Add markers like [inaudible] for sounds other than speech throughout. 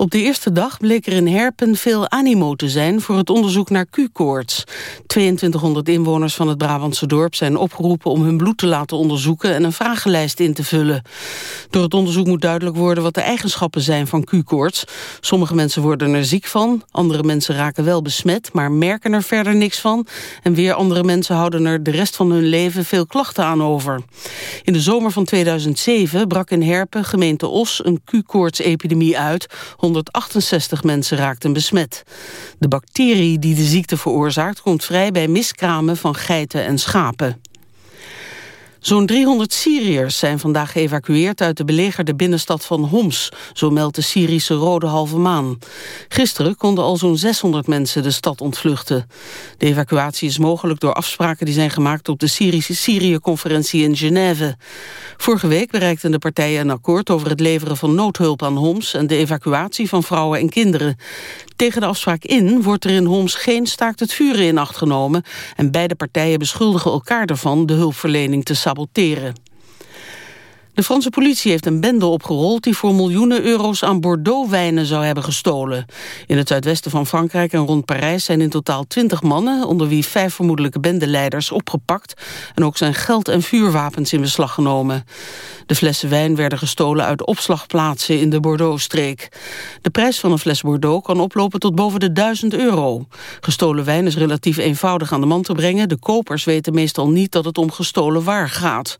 Op de eerste dag bleek er in Herpen veel animo te zijn voor het onderzoek naar Q-koorts. 2200 inwoners van het Brabantse dorp zijn opgeroepen om hun bloed te laten onderzoeken en een vragenlijst in te vullen. Door het onderzoek moet duidelijk worden wat de eigenschappen zijn van Q-koorts. Sommige mensen worden er ziek van, andere mensen raken wel besmet, maar merken er verder niks van. En weer andere mensen houden er de rest van hun leven veel klachten aan over. In de zomer van 2007 brak in Herpen, gemeente Os, een Q-koorts-epidemie uit 168 mensen raakten besmet. De bacterie die de ziekte veroorzaakt komt vrij bij miskramen van geiten en schapen. Zo'n 300 Syriërs zijn vandaag geëvacueerd uit de belegerde binnenstad van Homs, zo meldt de Syrische Rode Halve Maan. Gisteren konden al zo'n 600 mensen de stad ontvluchten. De evacuatie is mogelijk door afspraken die zijn gemaakt op de Syrische Syrië-conferentie in Genève. Vorige week bereikten de partijen een akkoord over het leveren van noodhulp aan Homs en de evacuatie van vrouwen en kinderen. Tegen de afspraak in wordt er in Homs geen staakt het vuren in acht genomen... en beide partijen beschuldigen elkaar ervan de hulpverlening te saboteren. De Franse politie heeft een bende opgerold... die voor miljoenen euro's aan Bordeaux-wijnen zou hebben gestolen. In het zuidwesten van Frankrijk en rond Parijs zijn in totaal twintig mannen... onder wie vijf vermoedelijke bendeleiders opgepakt... en ook zijn geld en vuurwapens in beslag genomen. De flessen wijn werden gestolen uit opslagplaatsen in de Bordeaux-streek. De prijs van een fles Bordeaux kan oplopen tot boven de 1000 euro. Gestolen wijn is relatief eenvoudig aan de man te brengen. De kopers weten meestal niet dat het om gestolen waar gaat.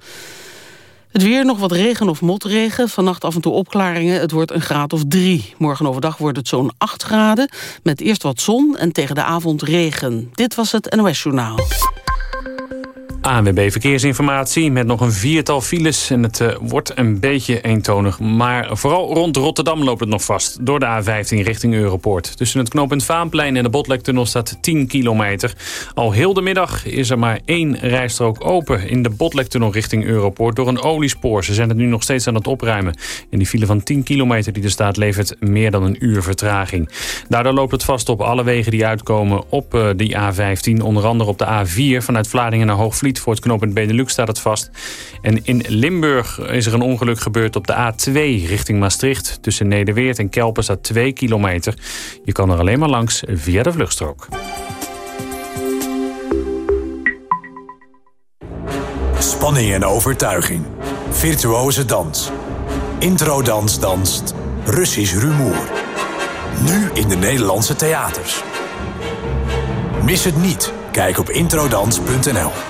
Het weer nog wat regen of motregen. Vannacht af en toe opklaringen. Het wordt een graad of drie. Morgen overdag wordt het zo'n 8 graden. Met eerst wat zon en tegen de avond regen. Dit was het NOS Journaal. ANWB Verkeersinformatie met nog een viertal files. En het uh, wordt een beetje eentonig. Maar vooral rond Rotterdam loopt het nog vast. Door de A15 richting Europoort. Tussen het knooppunt Vaanplein en de Botlektunnel staat 10 kilometer. Al heel de middag is er maar één rijstrook open... in de Botlektunnel richting Europoort door een oliespoor. Ze zijn het nu nog steeds aan het opruimen. En die file van 10 kilometer die er staat... levert meer dan een uur vertraging. Daardoor loopt het vast op alle wegen die uitkomen op uh, die A15. Onder andere op de A4 vanuit Vlaardingen naar Hoogvliet voor het knooppunt Benelux staat het vast. En in Limburg is er een ongeluk gebeurd op de A2 richting Maastricht. Tussen Nederweert en Kelpen staat 2 kilometer. Je kan er alleen maar langs via de vluchtstrook. Spanning en overtuiging. Virtuoze dans. Intro-dans danst. Russisch rumoer. Nu in de Nederlandse theaters. Mis het niet. Kijk op introdans.nl.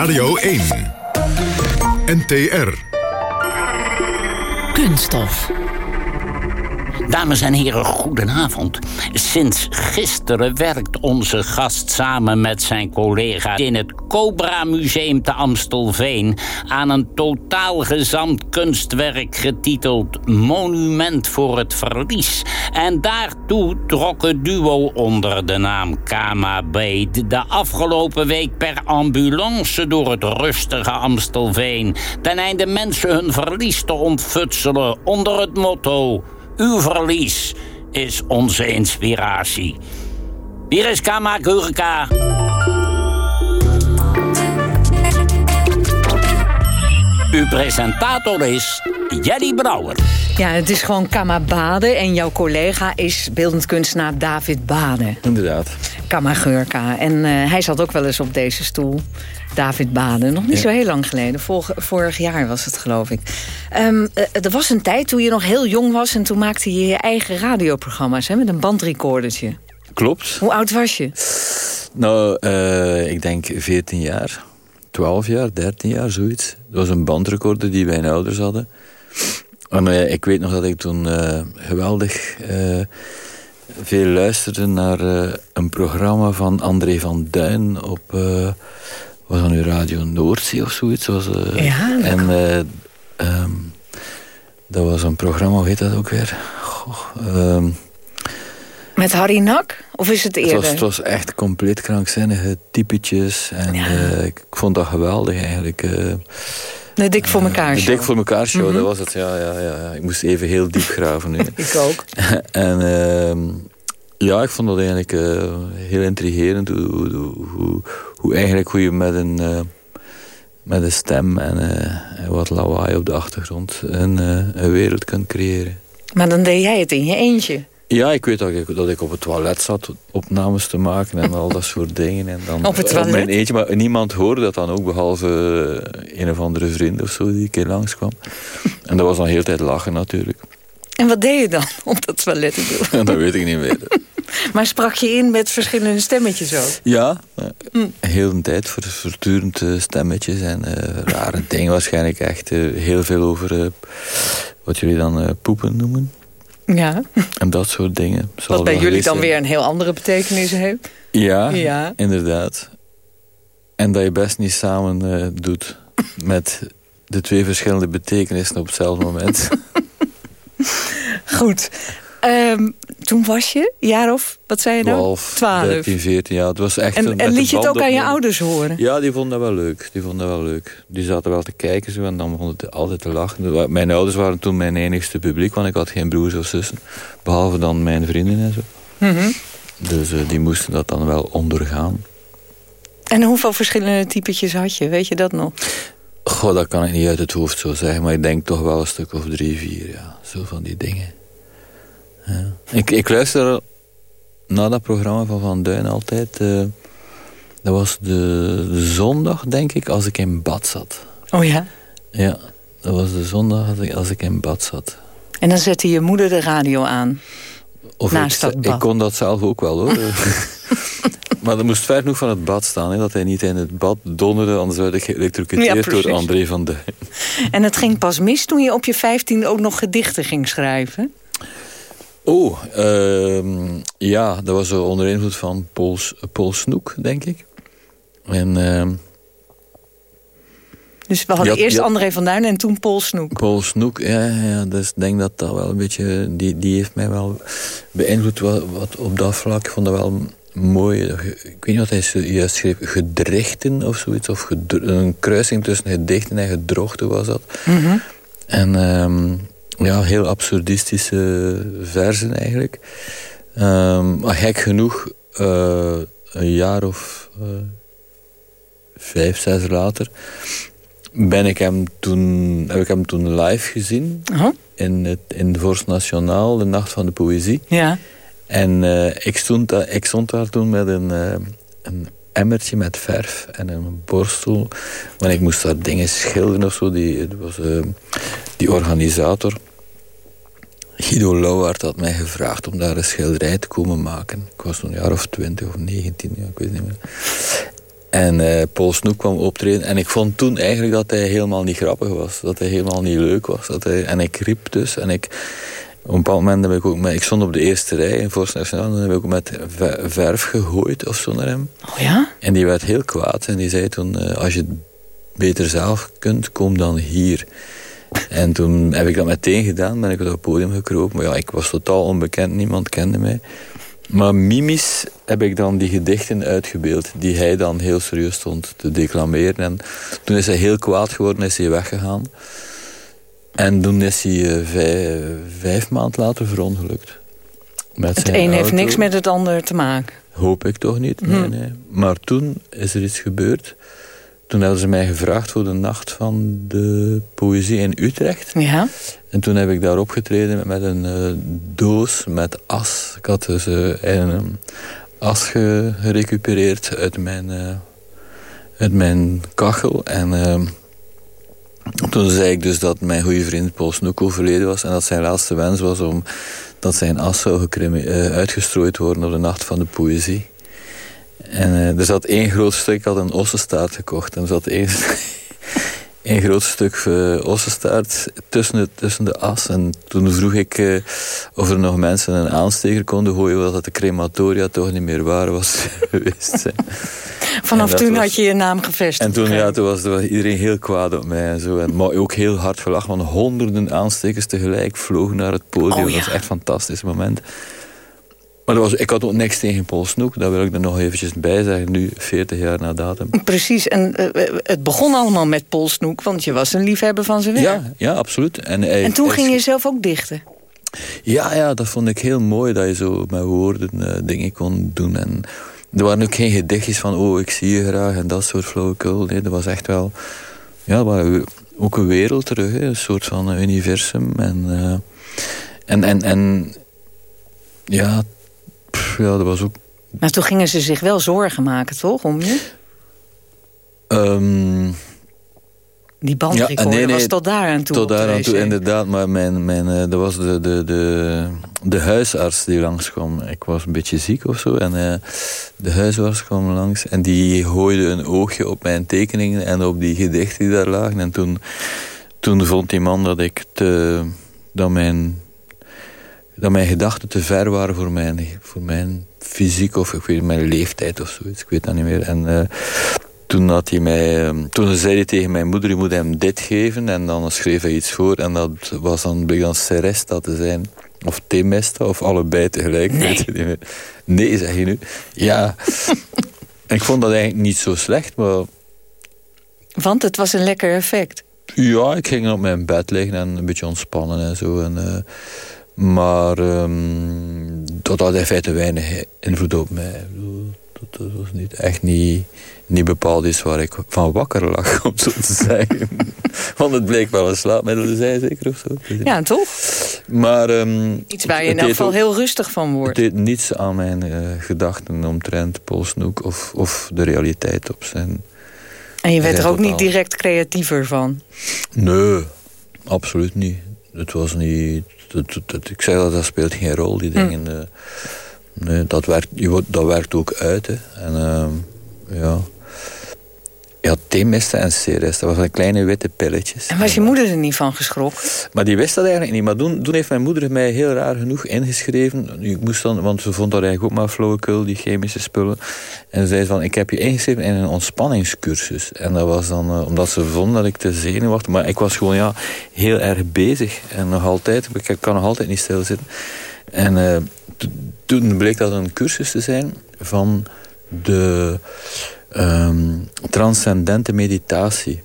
Radio 1. NTR. Kunststof. Dames en heren, goedenavond. Sinds gisteren werkt onze gast samen met zijn collega in het Cobra Museum te Amstelveen aan een totaal gezamd kunstwerk getiteld Monument voor het Verlies. En daartoe trok het duo onder de naam Kama Beet de afgelopen week per ambulance door het rustige Amstelveen ten einde mensen hun verlies te ontfutselen onder het motto uw verlies is onze inspiratie. Hier is Kama Gurka. Uw presentator is Jelly Brouwer. Ja, het is gewoon Kama Bade en jouw collega is beeldend kunstenaar David Bade. Inderdaad. Kama Gurka. En uh, hij zat ook wel eens op deze stoel. David Baden. Nog niet zo heel lang geleden. Vorig, vorig, jaar was het, geloof ik. Um, er was een tijd toen je nog heel jong was... en toen maakte je je eigen radioprogramma's hè, met een bandrecordertje. Klopt. Hoe oud was je? Nou, uh, ik denk 14 jaar. 12 jaar, 13 jaar, zoiets. Dat was een bandrecorder die mijn ouders hadden. En uh, ik weet nog dat ik toen uh, geweldig veel luisterde naar een programma van André van Duin op was dat nu Radio Noordzee of zoiets? Was, uh, ja, en uh, Ehm, dat was een programma, hoe heet dat ook weer? Goh, ehm, Met Harry Nak? Of is het het, eerder? was, het was echt compleet krankzinnige typetjes. En eh, ik vond dat geweldig eigenlijk. eh. De Dik voor elkaar de show. Dik voor elkaar show, dat was het. Ja, ja, ja, ja. Ik moest even heel diep graven nu. [laughs] Ik ook. [laughs] en ehm, ja, ik vond dat eigenlijk eh, heel intrigerend. Hoe, hoe, hoe, hoe eigenlijk hoe je met een, eh, met een stem en, eh, en wat lawaai op de achtergrond een, een wereld kunt creëren. Maar dan deed jij het in je eentje. Ja, ik weet dat ik, dat ik op het toilet zat opnames te maken en al dat soort dingen. En dan [laughs] Op het toilet? mijn eentje, maar niemand hoorde dat dan ook, behalve eh, een of andere vriend of zo die een keer langskwam. [laughs] En dat was dan heel de tijd lachen natuurlijk. En wat deed je dan [laughs] op dat toilet? te doen? En dat weet ik niet meer. Maar sprak je in met verschillende stemmetjes ook? Ja, eh, heel de tijd voor voortdurend eh, stemmetjes en eh, rare dingen. Waarschijnlijk echt eh, heel veel over eh, wat jullie dan eh, poepen noemen. Ja. En dat soort dingen. Zal Wat bij jullie dan zijn. weer een heel andere betekenis heeft. Ja, Ja. inderdaad. En dat je best niet samen eh, doet met de twee verschillende betekenissen op hetzelfde moment. [laughs] Goed. Ehm, toen was je, jaar of, wat zei je nou? 12, Twaalf. 13, 14 jaar. Het was echt En, een- en liet je het ook aan je ouders horen? Ja, die vonden dat wel leuk. Die vonden dat wel leuk. Die zaten wel te kijken zo, en dan begonnen ze altijd te lachen. Mijn ouders waren toen mijn enigste publiek, want ik had geen broers of zussen. Behalve dan mijn vrienden en zo. Mhm. Dus eh, die moesten dat dan wel ondergaan. En hoeveel verschillende typetjes had je? Weet je dat nog? Goh, dat kan ik niet uit het hoofd zo zeggen, maar ik denk toch wel een stuk of drie, vier, ja. Zo van die dingen. Ja. Ik, ik luister naar dat programma van Van Duin altijd. eh, dat was de, de zondag, denk ik, als ik in bad zat. Oh ja? Ja, dat was de zondag als ik, als ik in bad zat. En dan zette je moeder de radio aan. Of Naast ik, dat bad. ik kon dat zelf ook wel hoor. [laughs] [laughs] maar dat moest ver genoeg van het bad staan, hè, dat hij niet in het bad donderde, anders werd ik geëlectrocuteerd door André van Duin. En het ging pas mis toen je op je 15 ook nog gedichten ging schrijven. Oh, ehm, ja, dat was onder invloed van Paul, S- Paul Snoek, denk ik. En ehm, Dus we hadden eerst ja. André van Duin en toen Paul Snoek. Paul Snoek, ja, ja, dus ik denk dat dat wel een beetje... Die, die heeft mij wel beïnvloed wat, wat op dat vlak. Ik vond dat wel mooi. Ik weet niet wat hij juist schreef. Gedrichten of zoiets. Of een kruising tussen gedichten en gedrochten was dat. Mhm. En ehm, ja, heel absurdistische versen eigenlijk. Ehm, maar gek genoeg, eh, een jaar of eh, vijf, zes later... Ben ik hem toen, heb ik hem toen live gezien in, het, in Vorst Nationaal, de Nacht van de Poëzie. ja. En eh, ik, stond daar, ik stond daar toen met een, een emmertje met verf en een borstel. Want ik moest daar dingen schilderen of zo. Die, het was, die organisator, Guido Lauwaard, had mij gevraagd om daar een schilderij te komen maken. Ik was toen een jaar of twintig of negentien, ja, ik weet niet meer. En eh, Paul Snoek kwam optreden. En ik vond toen eigenlijk dat hij helemaal niet grappig was. Dat hij helemaal niet leuk was. Dat hij, en ik riep dus. En ik, op een bepaald moment heb ik ook... Met, ik stond op de eerste rij in Forst Nationaal. En dan heb ik ook met ve- verf gegooid of zo naar hem. Oh ja? En die werd heel kwaad. En die zei toen... eh, als je het beter zelf kunt, kom dan hier. En toen heb ik dat meteen gedaan. Ben ik op het podium gekropen. Maar ja, ik was totaal onbekend. Niemand kende mij. Maar mimisch heb ik dan die gedichten uitgebeeld... die hij dan heel serieus stond te declameren. En toen is hij heel kwaad geworden, is hij weggegaan. En toen is hij eh, vijf, vijf maanden later verongelukt. Met Het een heeft niks met het ander te maken. Hoop ik toch niet, nee, Mhm. nee. Maar toen is er iets gebeurd. Toen hadden ze mij gevraagd voor de nacht van de poëzie in Utrecht. Ja. En toen heb ik daar opgetreden met, een eh, doos met as. Ik had dus eh, een as ge- gerecupereerd uit mijn, eh, uit mijn kachel. En toen zei ik dus dat mijn goede vriend Paul Snoek overleden was. En dat zijn laatste wens was om dat zijn as zou uitgestrooid worden op de nacht van de poëzie. En eh, er zat één groot stuk, ik had een ossenstaart gekocht. En er zat één, [laughs] groot stuk uh, ossenstaart tussen de, tussen de as. En toen vroeg ik uh, of er nog mensen een aansteker konden gooien, dat de crematoria toch niet meer waar was [laughs] geweest. [laughs] Vanaf toen had je je naam gevestigd. En toen, ja, toen was, was, iedereen heel kwaad op mij. En zo. En, maar ook heel hard gelachen, want honderden aanstekers tegelijk vlogen naar het podium. Oh, ja. Dat was echt een fantastisch moment. Maar was, ik had ook niks tegen Paul Snoek. Dat wil ik er nog eventjes bij zeggen, nu 40 jaar na datum. Precies, en uh, het begon allemaal met Paul Snoek... want je was een liefhebber van zijn werk. Ja, ja absoluut. En, hij, en toen ging je zelf ook dichten? Ja, ja, dat vond ik heel mooi... dat je zo met woorden uh, dingen kon doen. En er waren ook geen gedichtjes van... oh, ik zie je graag en dat soort flauwekul. Nee, dat was echt wel... Ja, ook een wereld terug, hè, een soort van universum. En, uh, en, en, en ja, ja, dat was ook... Maar toen gingen ze zich wel zorgen maken, toch, om je? Um, die bandrecorder ja, nee, nee, was tot daar aan toe Tot daar aan toe, inderdaad. Maar mijn, mijn, uh, dat was de, de, de, de huisarts die langskwam. Ik was een beetje ziek of zo. En uh, de huisarts kwam langs. En die gooide een oogje op mijn tekeningen en op die gedichten die daar lagen. En toen, toen vond die man dat ik te... Dat mijn dat mijn gedachten te ver waren voor mijn, voor mijn fysiek of ik weet, mijn leeftijd of zoiets. Ik weet dat niet meer. En uh, toen, had hij mij, um, toen zei hij tegen mijn moeder, je moet hem dit geven. En dan schreef hij iets voor. En dat was dan, bleek dan Seresta te zijn. Of Temesta, of allebei tegelijk. Nee, weet niet meer. nee zeg je nu. Ja. [laughs] ik vond dat eigenlijk niet zo slecht, maar... Want het was een lekker effect. Ja, ik ging op mijn bed liggen en een beetje ontspannen en zo. En, uh, maar um, dat had in feite weinig invloed op mij. Dat, dat was niet, echt niet, niet bepaald iets waar ik van wakker lag, [laughs] om zo te zeggen. [laughs] Want het bleek wel een slaapmiddel te zijn, zeker of zo. Ja, toch? Maar, um, iets waar je in elk geval heel rustig van wordt. Het deed niets aan mijn uh, gedachten omtrent Paul Snoek of, of de realiteit op zijn... En je werd er ook niet direct creatiever van? Nee, absoluut niet. Het was niet ik zeg dat, dat speelt geen rol, die hm. dingen. Mm. nee, dat, werkt, je, dat werkt ook uit. Hè. En, uh, ja. Ja, theemisten en ceres. Dat waren kleine witte pilletjes. En was je moeder er niet van geschrokken? Maar die wist dat eigenlijk niet. Maar toen, toen heeft mijn moeder mij heel raar genoeg ingeschreven. Ik moest dan, want ze vond dat eigenlijk ook maar flauwekul, die chemische spullen. En ze zei van, ik heb je ingeschreven in een ontspanningscursus. En dat was dan, uh, omdat ze vonden dat ik te zenuwachtig... Maar ik was gewoon, ja, heel erg bezig. En nog altijd, ik kan nog altijd niet stilzitten. En uh, toen bleek dat een cursus te zijn van de um, transcendente meditatie.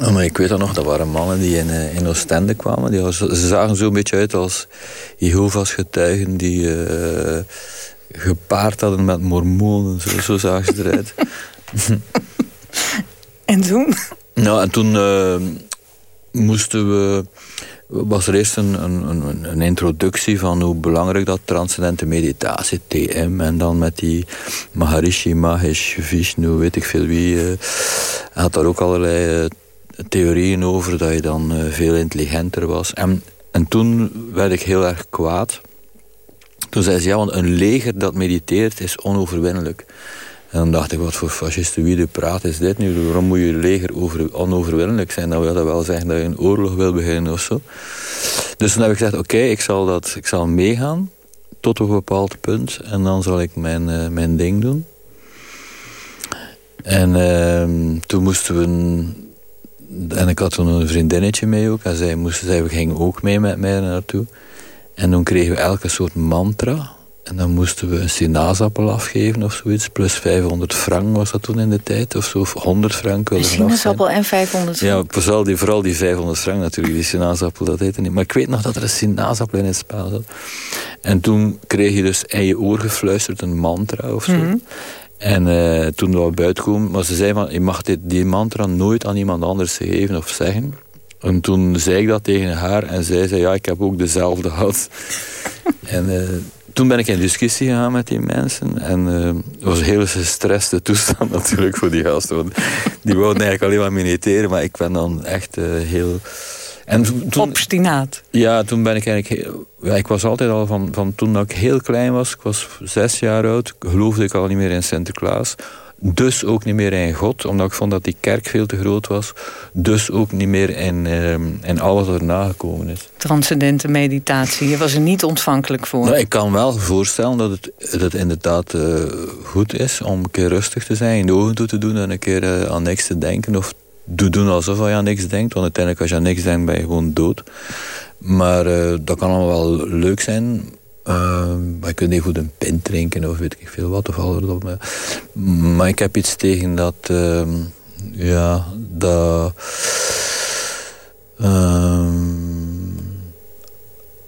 Oh, maar ik weet dat nog, dat waren mannen die in, uh, in Oostende kwamen. Die, ze zagen zo een beetje uit als Jehovah's getuigen die uh, gepaard hadden met mormonen. Zo, zo zagen ze eruit. [laughs] en toen? Nou, en toen uh, moesten we was er eerst een, een, een, introductie van hoe belangrijk dat transcendente meditatie, TM, en dan met die Maharishi Mahesh Vishnu, weet ik veel wie, uh, had daar ook allerlei uh, theorieën over dat je dan uh, veel intelligenter was. En, en toen werd ik heel erg kwaad. Toen zei ze, ja, want een leger dat mediteert is onoverwinnelijk. En dan dacht ik, wat voor fascistoïde praat is dit nu? Waarom moet je leger over, onoverwinnelijk zijn? Dan wil dat wel zeggen dat je een oorlog wil beginnen of zo. Dus toen heb ik gezegd, oké, ik zal dat, ik zal meegaan tot een bepaald punt. En dan zal ik mijn, uh, mijn ding doen. En uh, toen moesten we... En ik had toen een vriendinnetje mee ook. En zij, moest, zij ging ook mee met mij naartoe. En toen kregen we elke soort mantra en dan moesten we een sinaasappel afgeven of zoiets. Plus 500 frank was dat toen in de tijd. Of zo, of 100 frank. Een sinaasappel en 500 frank? Ja, vooral die, vooral die 500 frank natuurlijk. Die sinaasappel, dat heette niet. Maar ik weet nog dat er een sinaasappel in het spel zat. En toen kreeg je dus in je oor gefluisterd een mantra of zo. Mhm. En uh, toen we buiten komen, maar ze zei van, je mag dit, die mantra nooit aan iemand anders geven of zeggen. En toen zei ik dat tegen haar en zij zei, ja, ik heb ook dezelfde gehad. [laughs] en uh, toen ben ik in discussie gegaan met die mensen. En uh, het was een hele gestreste toestand [laughs] natuurlijk voor die gasten. Want die wouden eigenlijk alleen maar mediteren. Maar ik ben dan echt uh, heel... En toen, Obstinaat. Ja, toen ben ik eigenlijk... Ja, ik was altijd al van, van toen ik heel klein was. Ik was zes jaar oud. Geloofde ik al niet meer in Sinterklaas. Dus ook niet meer in God, omdat ik vond dat die kerk veel te groot was. Dus ook niet meer in, ehm, in alles wat erna gekomen is. Transcendente meditatie, je was er niet ontvankelijk voor. Nou, ik kan wel voorstellen dat het, dat het inderdaad uh, goed is om een keer rustig te zijn, in de ogen toe te doen en een keer uh, aan niks te denken. Of te doen alsof je aan niks denkt, want uiteindelijk als je aan niks denkt ben je gewoon dood. Maar uh, dat kan allemaal wel leuk zijn. Uh, maar je kunt niet goed een pint drinken of weet ik veel wat. Of alles, maar ik heb iets tegen dat... Uh, ja, dat...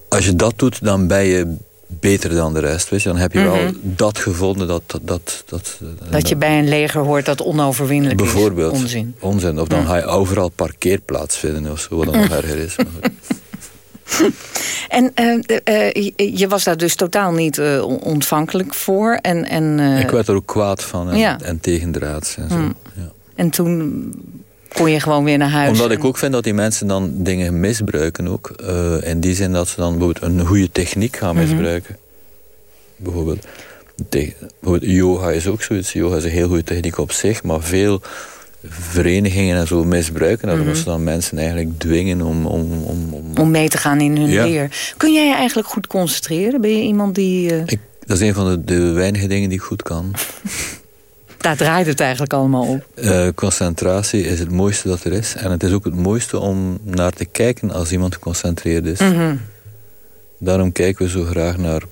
als je dat doet, dan ben je beter dan de rest. Weet je? Dan heb je wel Mhm. dat gevonden dat... Dat, dat, dat, Dat je bij een leger hoort dat onoverwinnelijk Bijvoorbeeld. is. Onzin. Onzin. Of dan ga je overal parkeerplaats vinden of zo, wat dan nog [laughs] erger is. [laughs] En eh, eh, je- was daar dus totaal niet on- ontvankelijk voor. En, en, Ik werd er ook kwaad van en, Ja. en tegendraads en zo. Hmm. Ja. en toen kon je gewoon weer naar huis. Omdat en- ik ook vind dat die mensen dan dingen misbruiken ook. in die zin dat ze dan bijvoorbeeld een goede techniek gaan Mhm. misbruiken. Bijvoorbeeld, bijvoorbeeld yoga is ook zoiets. Yoga is een heel goede techniek op zich, maar veel verenigingen en zo misbruiken. dat omdat ze dan mensen eigenlijk dwingen om... om, om, om Om mee te gaan in hun Ja. leer. Kun jij je eigenlijk goed concentreren? Ben je iemand die... eh, ik, dat is een van de, de weinige dingen die ik goed kan. daar draait het eigenlijk allemaal op. Eh, concentratie is het mooiste dat er is. En het is ook het mooiste om naar te kijken als iemand geconcentreerd is. Mhm. Daarom kijken we zo graag naar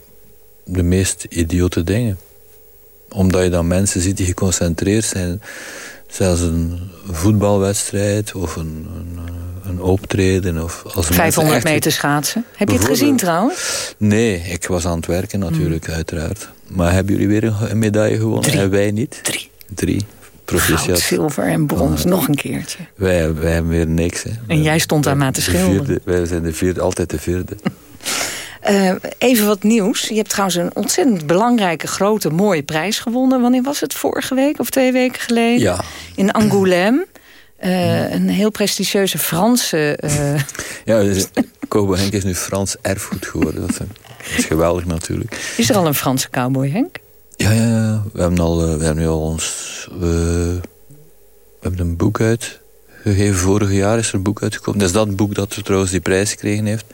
de meest idiote dingen. Omdat je dan mensen ziet die geconcentreerd zijn. Zelfs een voetbalwedstrijd of een, een, een optreden. Of als mensen 500 echt- meter schaatsen. Heb je het gezien trouwens? Nee, ik was aan het werken natuurlijk, Mm. uiteraard. Maar hebben jullie weer een, medaille gewonnen Drie. en wij niet? Drie. Drie. Goud, zilver en brons. Ah. Nog een keertje. Wij, wij hebben weer niks. Hè. En jij stond daar maar te De schilderen. wij zijn de vierde, altijd de vierde. [laughs] Eh, even wat nieuws. Je hebt trouwens een ontzettend belangrijke, grote, mooie prijs gewonnen. Wanneer was het? Vorige week of twee weken geleden? Ja. In Angoulême. Eh, een heel prestigieuze Franse... eh, Ja, dus, Kobo Henk is nu Frans erfgoed geworden. Dat is, dat is geweldig natuurlijk. is er al een Franse cowboy, Henk? Ja, ja, ja. We hebben, al, we hebben nu al ons... We, hebben een boek uitgegeven. Vorig jaar is er een boek uitgekomen. Dat is dat boek dat trouwens die prijs gekregen heeft.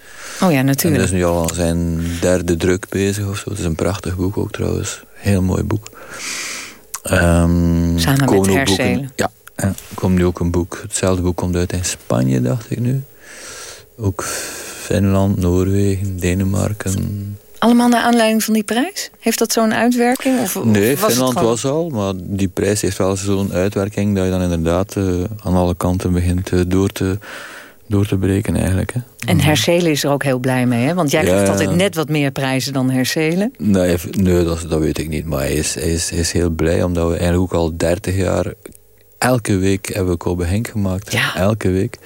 Oh ja, En dat natuurlijk. is nu al aan zijn derde druk bezig of zo. Het is een prachtig boek ook trouwens. Heel mooi boek. Ehm, Samen met Herselen. Ja, er komt nu ook een boek. Hetzelfde boek komt uit in Spanje, dacht ik nu. Ook Finland, Noorwegen, Denemarken. Allemaal naar aanleiding van die prijs? Heeft dat zo'n uitwerking? Of, Nee, was Finland gewoon... was al, maar die prijs heeft wel zo'n uitwerking dat je dan inderdaad eh, aan alle kanten begint eh, door, te, door te breken eigenlijk. Hè. En Herselen is er ook heel blij mee, hè? Want jij krijgt ja. altijd net wat meer prijzen dan Herselen. Nee, nee dat, dat weet ik niet. Maar hij is, hij, is, hij is heel blij, omdat we eigenlijk ook al 30 jaar... Elke week hebben we Kobe Henk gemaakt. Ja. Elke week.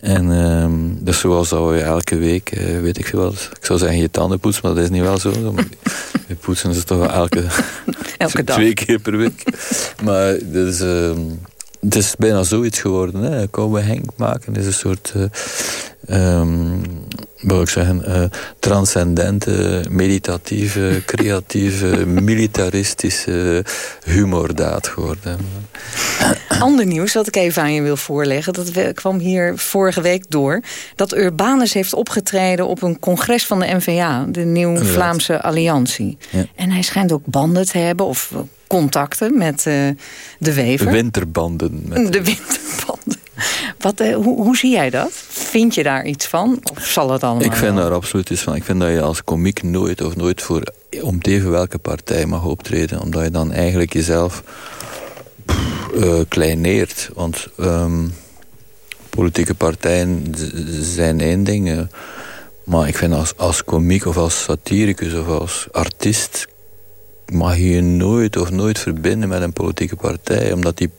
En ehm, dus zoals dat we elke week, eh, weet ik veel wat... Ik zou zeggen je tanden poetsen, maar dat is niet wel zo. We poetsen ze toch wel elke, [laughs] Elke dag. twee keer per week. Maar dus, het is bijna zoiets geworden. Hè. Kobe Henk maken is een soort... eh, ehm, wil ik zeggen, eh, transcendente, meditatieve, [laughs] creatieve, militaristische humordaad geworden. Ander nieuws dat ik even aan je wil voorleggen... dat kwam hier vorige week door... dat Urbanus heeft opgetreden op een congres van de NVA... de Nieuw. Vlaamse Alliantie. Ja. En hij schijnt ook banden te hebben of contacten met eh, de wever. Winterbanden. Met, De winterbanden. [laughs] Wat, eh, hoe, hoe zie jij dat? Vind je daar iets van? Of zal het allemaal ik vind wel? daar absoluut iets van. Ik vind dat je als komiek nooit of nooit voor om te even welke partij mag optreden. Omdat je dan eigenlijk jezelf pff, eh, kleineert. Want ehm, politieke partijen zijn één ding. eh, maar ik vind als, als komiek of als satiricus of als artiest... mag je je nooit of nooit verbinden met een politieke partij. Omdat die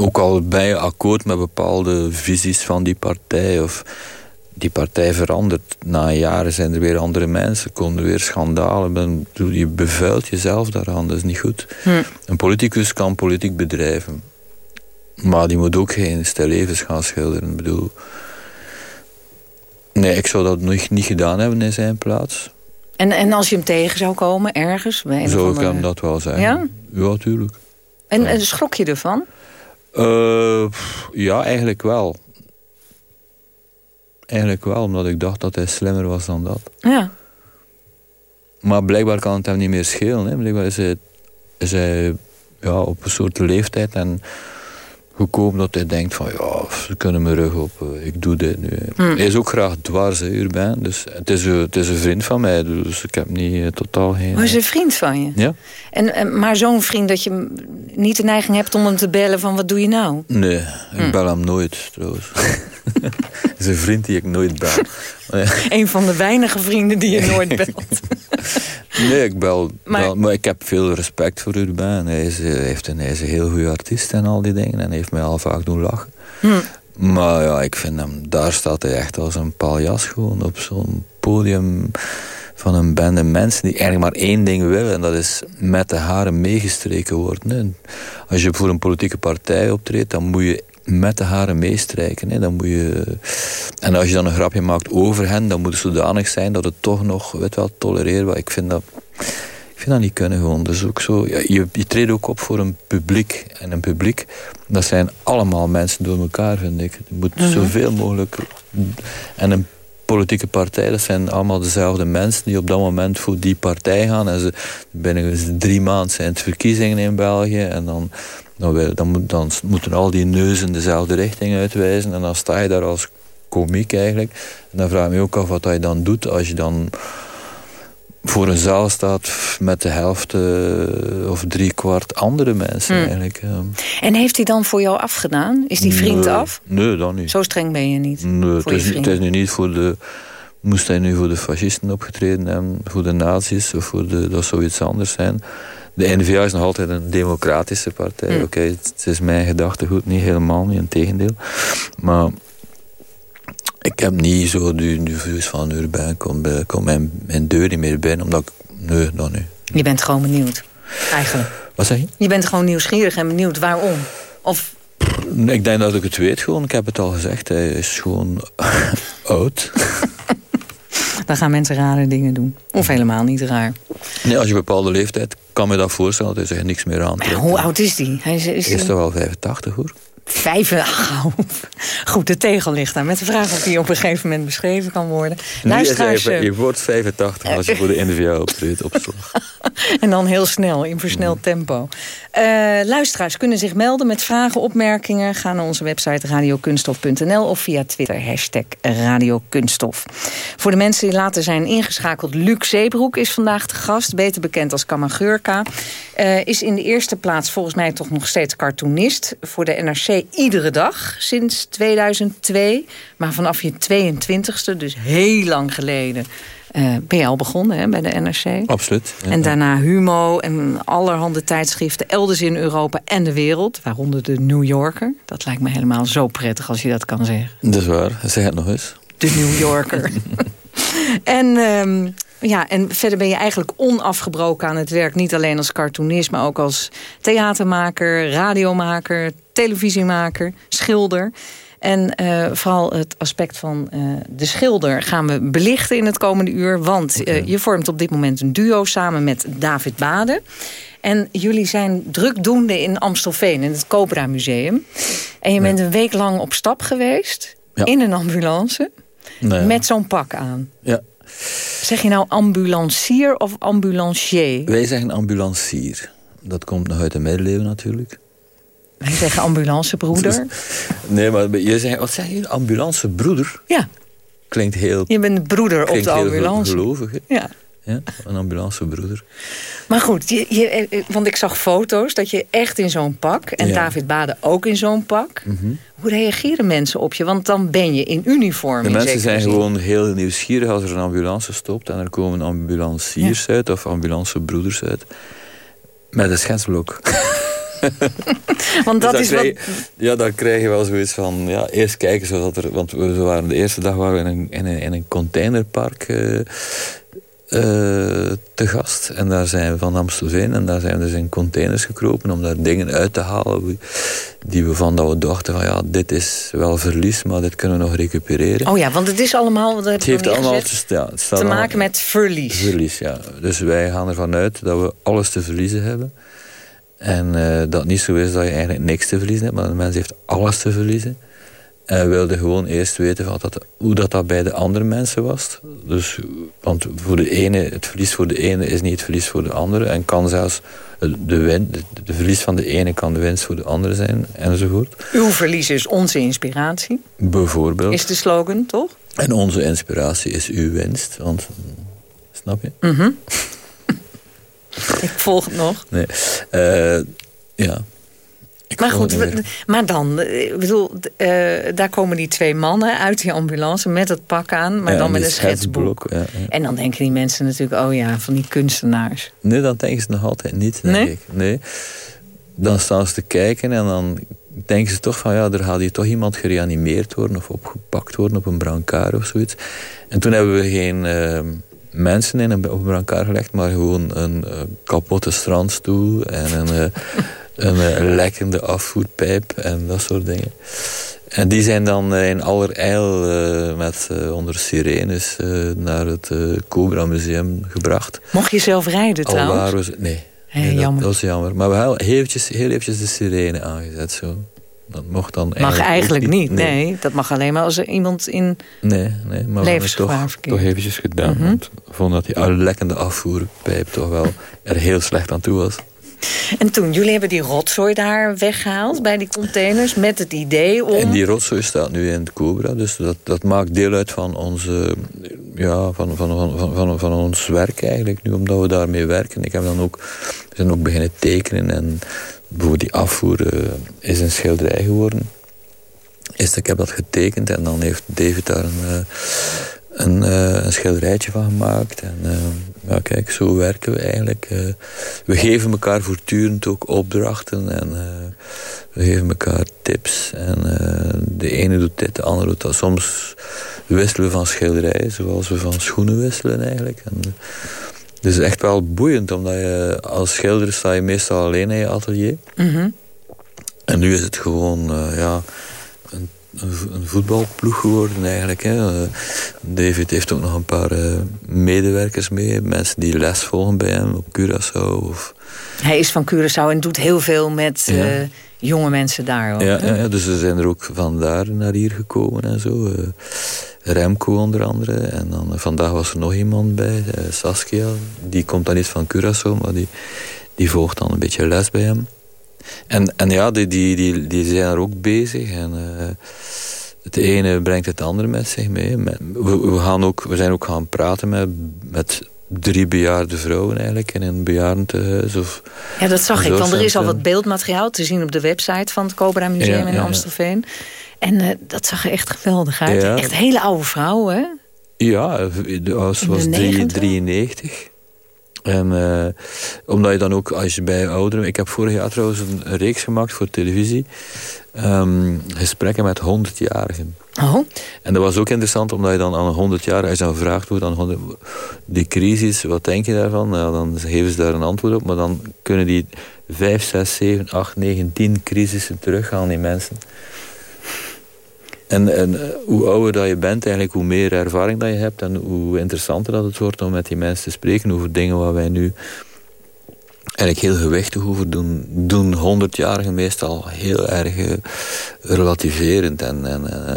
ook al je akkoord met bepaalde visies van die partij... of die partij verandert. Na jaren zijn er weer andere mensen, er weer schandalen. Je bevuilt jezelf daaraan, dat is niet goed. Hm. Een politicus kan politiek bedrijven. Maar die moet ook geen stillevens gaan schilderen. Ik bedoel... Nee, ik zou dat nog niet gedaan hebben in zijn plaats. En, en als je hem tegen zou komen, ergens? Bij Zou ik andere- hem dat wel zeggen. Ja? Ja, tuurlijk. En, en schrok je ervan? Uh, ja, eigenlijk wel. Eigenlijk wel, omdat ik dacht dat hij slimmer was dan dat. Ja. Maar blijkbaar kan het hem niet meer schelen. Hè. Blijkbaar is hij, is hij ja, op een soort leeftijd en gekomen dat hij denkt van ja, ze kunnen me rug op, eh, ik doe dit nu. Hmm. Hij is ook graag dwars, hè, Urbain. Dus het is, het is een vriend van mij, dus ik heb niet uh, totaal geen... Maar is een vriend van je? Ja. En, en maar zo'n vriend dat je niet de neiging hebt om hem te bellen van wat doe je nou? Nee, ik hmm. bel hem nooit trouwens. [laughs] Het is een vriend die ik nooit bel. Een van de weinige vrienden die je [laughs] nooit belt. [laughs] nee, ik bel, maar, maar ik heb veel respect voor Urbain. Hij is, hij, heeft een, hij is een heel goede artiest en al die dingen. En heeft mij al vaak doen lachen. Hm. Maar ja, ik vind hem, daar staat hij echt als een paljas gewoon op zo'n podium van een bende mensen die eigenlijk maar één ding willen. En dat is met de haren meegestreken worden. Als je voor een politieke partij optreedt, dan moet je met de haren meestrijken. Hè. Dan moet je, en als je dan een grapje maakt over hen, dan moet het zodanig zijn dat het toch nog weet wel, tolereerbaar Ik vind dat, ik vind dat niet kunnen gewoon. Dus ook zo, ja, je, je treedt ook op voor een publiek. En een publiek, dat zijn allemaal mensen door elkaar, vind ik. Je moet mhm. zoveel mogelijk... En een politieke partij, dat zijn allemaal dezelfde mensen die op dat moment voor die partij gaan. En ze, binnen drie maanden zijn het verkiezingen in België. En dan dan, dan, dan moeten al die neuzen dezelfde richting uitwijzen. En dan sta je daar als komiek eigenlijk. En dan vraag ik me ook af wat je dan doet als je dan voor een zaal staat met de helft uh, of kwart andere mensen hmm. eigenlijk. En heeft hij dan voor jou afgedaan? Is die vriend af? Nee, dan niet. Zo streng ben je niet? Nee, het is, het is, nu niet voor de... Moest hij nu voor de fascisten opgetreden hebben, voor de nazi's, of voor de, dat zou iets anders zijn de NVA is nog altijd een democratische partij. Hmm. Oké, het is mijn gedachtegoed, niet helemaal, niet in tegendeel. Maar ik heb niet zo de views van Urbain, kom, kom mijn, mijn deur niet meer binnen, omdat ik, nee, dan nu. Je bent gewoon benieuwd, eigenlijk. Wat zeg je? Je bent gewoon nieuwsgierig en benieuwd waarom. Of ik denk dat ik het weet gewoon. Ik heb het al gezegd. Hij is gewoon [laughs] oud. [laughs] Dan gaan mensen rare dingen doen. Of helemaal niet raar. Nee, als je een bepaalde leeftijd kan me dat voorstellen. Dat is er niks meer aan. hoe oud is die? Hij is, is, is toch wel 85 hoor. Vijf, [laughs] goed, de tegel ligt daar. Met de vraag of die op een gegeven moment beschreven kan worden. Luisteraars, je, je wordt 85 als je voor de optreedt op [laughs] en dan heel snel, in versneld tempo. Uh, luisteraars kunnen zich melden met vragen, opmerkingen. Ga naar onze website radiokunstof.nl of via Twitter hashtag radiokunststof. Voor de mensen die later zijn ingeschakeld... Luc Zeebroek is vandaag de gast, beter bekend als Kamagurka. Uh, is in de eerste plaats volgens mij toch nog steeds cartoonist... voor de NRC iedere dag sinds 2002. Maar vanaf je 22e, dus heel lang geleden... Uh, ben je al begonnen hè, bij de NRC? Absoluut. En daarna Humo en allerhande tijdschriften elders in Europa en de wereld. Waaronder de New Yorker. Dat lijkt me helemaal zo prettig als je dat kan zeggen. Dat is waar. Zeg het nog eens. De New Yorker. [laughs] en... Um, ja, en verder ben je eigenlijk onafgebroken aan het werk. Niet alleen als cartoonist, maar ook als theatermaker, radiomaker, televisiemaker, schilder. En uh, vooral het aspect van uh, de schilder gaan we belichten in het komende uur. Want uh, je vormt op dit moment een duo samen met David Bade. En jullie zijn drukdoende in Amstelveen, in het Cobra Museum. En je bent een week lang op stap geweest ja. in een ambulance. Met zo'n pak aan. Ja. Zeg je nou ambulancier of ambulancier? Wij zeggen ambulancier. Dat komt nog uit de middeleeuwen natuurlijk. Wij zeggen ambulancebroeder. [laughs] nee, maar je zegt, wat zeg je? Ambulancebroeder? Ja. Klinkt heel... Je bent broeder op de ambulance. gelovig, hè? Ja. Ja, een ambulancebroeder. Maar goed, je, je, eh, want ik zag foto's dat je echt in zo'n pak... en David Bade ook in zo'n pak. Mhm. Hoe reageren mensen op je? Want dan ben je in uniform. De mensen zijn gewoon heel nieuwsgierig als er een ambulance stopt... en er komen ambulanciers uit of ambulancebroeders uit... met een schetsblok. [laughs] [laughs] Want dat dus is wat... Ja, dan krijg je wel zoiets van... Ja, eerst kijken, zodat er, want we waren de eerste dag waren we in een, in een, in een containerpark... Uh, te gast. En daar zijn we van Amstelveen. En daar zijn we dus in containers gekropen om daar dingen uit te halen. Die we van dat we dachten van ja, dit is wel verlies, maar dit kunnen we nog recupereren. Oh ja, want het is allemaal... Dat het heeft allemaal te, ja, het te maken met verlies. Verlies, ja. Dus wij gaan ervan uit dat we alles te verliezen hebben. En uh, dat niet zo is dat je eigenlijk niks te verliezen hebt, maar de mens heeft alles te verliezen. En wilde gewoon eerst weten van dat, hoe dat, dat bij de andere mensen was. Dus, want voor de ene, het verlies voor de ene is niet het verlies voor de andere. En kan zelfs de, win, de, de verlies van de ene kan de winst voor de andere zijn, enzovoort. Uw verlies is onze inspiratie. Bijvoorbeeld. Is de slogan, toch? En onze inspiratie is uw winst. Want, snap je? Mm [laughs] Ik volg het nog. Nee. Uh, ja. Ik maar goed, maar dan, eh, ik bedoel, uh, daar komen die twee mannen uit die ambulance met het pak aan, maar dan met een schetsboek. Ja, ja. En dan denken die mensen natuurlijk, oh ja, van die kunstenaars. Nee, dan denken ze nog altijd niet, denk nee? ik. Nee. Dan staan ze te kijken en dan denken ze toch van, ja, er gaat hier toch iemand gereanimeerd worden of opgepakt worden op een brancard of zoiets. En toen hebben we geen uh, mensen in een, op een brancard gelegd, maar gewoon een uh, kapotte strandstoel en een... [laughs] een lekkende afvoerpijp en dat soort dingen. En die zijn dan eh, in allerijl uh, met, uh, onder sirenes uh, naar het Cobra Museum gebracht. Mocht je zelf rijden trouwens? nee, nee dat, jammer. dat, was jammer. Maar we hebben heel eventjes, heel eventjes de sirene aangezet. Zo. Dat mocht dan mag eigenlijk, eigenlijk niet. Nee. dat mag alleen maar als er iemand in nee, nee, maar levensgevaar toch, toch eventjes gedaan. Mm -hmm. Ik vond dat die lekkende afvoerpijp toch wel er heel slecht aan toe was. En toen, jullie hebben die rotzooi daar weggehaald bij die containers met het idee om... En die rotzooi staat nu in het Cobra, dus dat, dat maakt deel uit van, onze, ja, van, van, van, van, van ons werk eigenlijk, nu omdat we daarmee werken. Ik heb dan ook, we zijn ook beginnen tekenen en bijvoorbeeld die afvoer is een schilderij geworden. Is, ik heb dat getekend en dan heeft David daar een, uh, een, uh, een schilderijtje van gemaakt. En ja, kijk, zo werken we eigenlijk. We geven elkaar voortdurend ook opdrachten en we geven elkaar tips. En de ene doet dit, de andere doet dat. Soms wisselen we van schilderijen, zoals we van schoenen wisselen eigenlijk. En, is echt wel boeiend, omdat je als schilder sta je meestal alleen in je atelier. Mm En nu is het gewoon ja, een een, voetbalploeg geworden eigenlijk. Hè. Eh, David heeft ook nog een paar uh, medewerkers mee. Mensen die les volgen bij hem op Curaçao. Of... Hij is van Curaçao en doet heel veel met ja. uh, jonge mensen daar. Ook, ja, ja, dus ze zijn er ook vandaar naar hier gekomen en zo. Remco onder andere. En dan vandaag was er nog iemand bij, Saskia. Die komt dan niet van Curaçao, maar die, die volgt dan een beetje les bij hem. En, en ja, die, die, die, die zijn er ook bezig. En, uh, het ene brengt het andere met zich mee. We, we, gaan ook, we zijn ook gaan praten met, met drie bejaarde vrouwen eigenlijk in een bejaardentehuis. Of ja, dat zag ik, want er is al wat beeldmateriaal te zien op de website van het Cobra Museum in Amstelveen. En uh, dat zag er echt geweldig uit. Echt hele oude vrouwen, hè? Ja, de oudste was 93. En uh, omdat je dan ook, als je bij ouderen... Ik heb vorig jaar trouwens een reeks gemaakt voor televisie. Um, gesprekken met 100-jarigen. Oh. En dat was ook interessant, omdat je dan aan 100 jaar... Als je dan gevraagd wordt, aan 100, die crisis, wat denk je daarvan? Nou, dan geven ze daar een antwoord op. Maar dan kunnen die 5, 6, 7, 8, 9, 10 crisissen teruggaan, die mensen. En, en eh, hoe ouder dat je bent, eigenlijk, hoe meer ervaring dat je hebt... en hoe interessanter dat het wordt om met die mensen te spreken... over dingen waar wij nu eigenlijk heel gewichtig over doen. Doen honderdjarigen meestal heel erg uh, relativerend. En, en uh,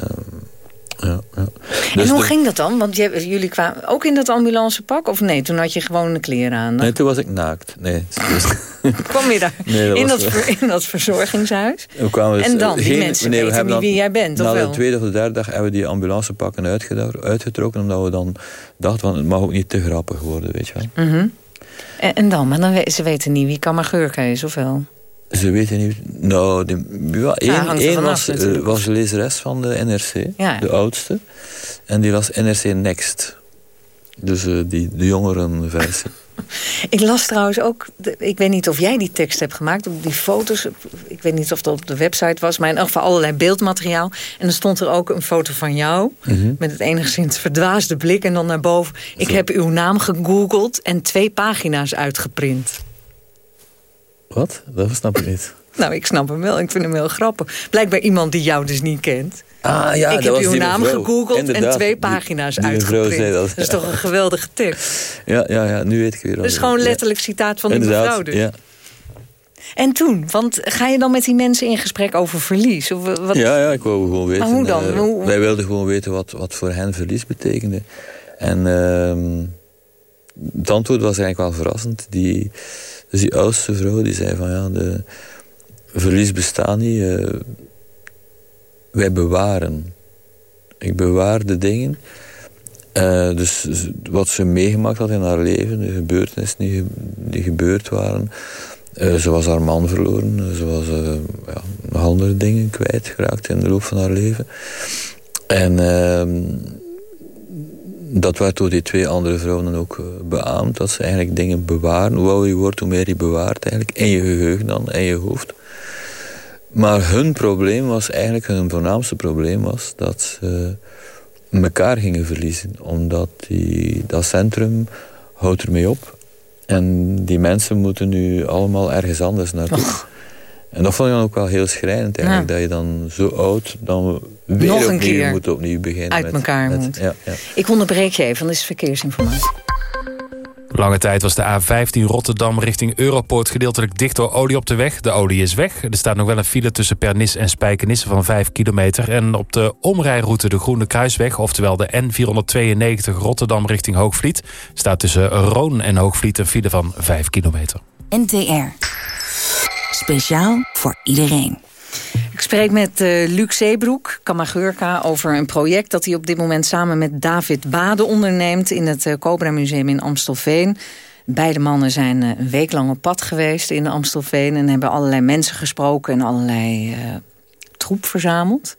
ja, ja. Dus en hoe ging dat dan? Want jullie kwamen ook in dat ambulancepak? Of nee, toen had je gewoon de kleren aan? Nee, toen was ik naakt. Nee, [laughs] Kwam je daar in, dat, in dat verzorgingshuis? We en dan, die mensen nee, weten niet wie jij bent, Na de tweede of de derde dag hebben we die ambulancepakken uitgetrokken... omdat we dan dachten, van, het mag ook niet te grappig worden, weet je wel. Mm -hmm. en, en, dan? Maar dan, ze weten niet wie Kamagurka is, of wel? Ze weten niet... Nou, de, ja, één, één was, uh, was lezeres van de NRC, ja. de oudste. En die was NRC Next. Dus uh, die, de jongeren-versie. [laughs] ik las trouwens ook... ik weet niet of jij die tekst hebt gemaakt. Op die foto's. Ik weet niet of dat op de website was. Maar in elk geval allerlei beeldmateriaal. En dan stond er ook een foto van jou. Mhm. Met het enigszins verdwaasde blik. En dan naar boven. Ik heb uw naam gegoogeld. En twee pagina's uitgeprint. Wat? Dat snap ik niet. [laughs] Nou, ik snap hem wel. Ik vind hem heel grappig. Blijkbaar iemand die jou dus niet kent. Ah, ja, ik heb uw naam gegoogeld en twee pagina's die, uitgeprint. Dat. is toch een geweldige tip. Ja, ja, ja, nu weet ik weer. Dat is gewoon letterlijk citaat van die mevrouw dus. Ja. En toen? Want ga je dan met die mensen in gesprek over verlies? Of wat? Ja, ja, ik wou gewoon weten. Maar hoe dan? eh, Hoe- Wij wilden gewoon weten wat, wat voor hen verlies betekende. En ehm, het antwoord was eigenlijk wel verrassend. Die, dus die oudste vrouw die zei van ja, de verlies bestaat niet. eh, wij bewaren. Ik bewaar de dingen. Eh, dus wat ze meegemaakt had in haar leven, de gebeurtenissen die, ge- die gebeurd waren. Eh, ze was haar man verloren, ze was ja, andere dingen kwijtgeraakt in de loop van haar leven. En ehm, dat werd door die twee andere vrouwen ook eh, beaamd, dat ze eigenlijk dingen bewaren. Hoe ouder je wordt, hoe meer je bewaart eigenlijk, in je geheugen dan, in je hoofd. Maar hun probleem was eigenlijk, hun voornaamste probleem was dat ze elkaar gingen verliezen. Omdat die, dat centrum houdt ermee op. En die mensen moeten nu allemaal ergens anders naartoe. En dat vond ik dan ook wel heel schrijnend eigenlijk. Ja. Dat je dan zo oud dan weer Nog een opnieuw keer moet opnieuw beginnen. Uit met- elkaar met- moet. Ja, ja. Ik onderbreek je even, dit is verkeersinformatie. Lange tijd was de A15 Rotterdam richting Europoort gedeeltelijk dicht door olie op de weg. De olie is weg. Er staat nog wel een file tussen Pernis en Spijkenisse van 5 kilometer. En op de omrijroute de Groene Kruisweg, oftewel de N492 Rotterdam richting Hoogvliet... staat tussen Roon en Hoogvliet een file van 5 kilometer. NTR. Speciaal voor iedereen. Ik spreek met eh, Luc Zeebroek, Kamagurka, over een project... dat hij op dit moment samen met David Bade onderneemt... in het eh, Cobra Museum in Amstelveen. Beide mannen zijn eh, een week lang op pad geweest in Amstelveen... en hebben allerlei mensen gesproken en allerlei eh, troep verzameld.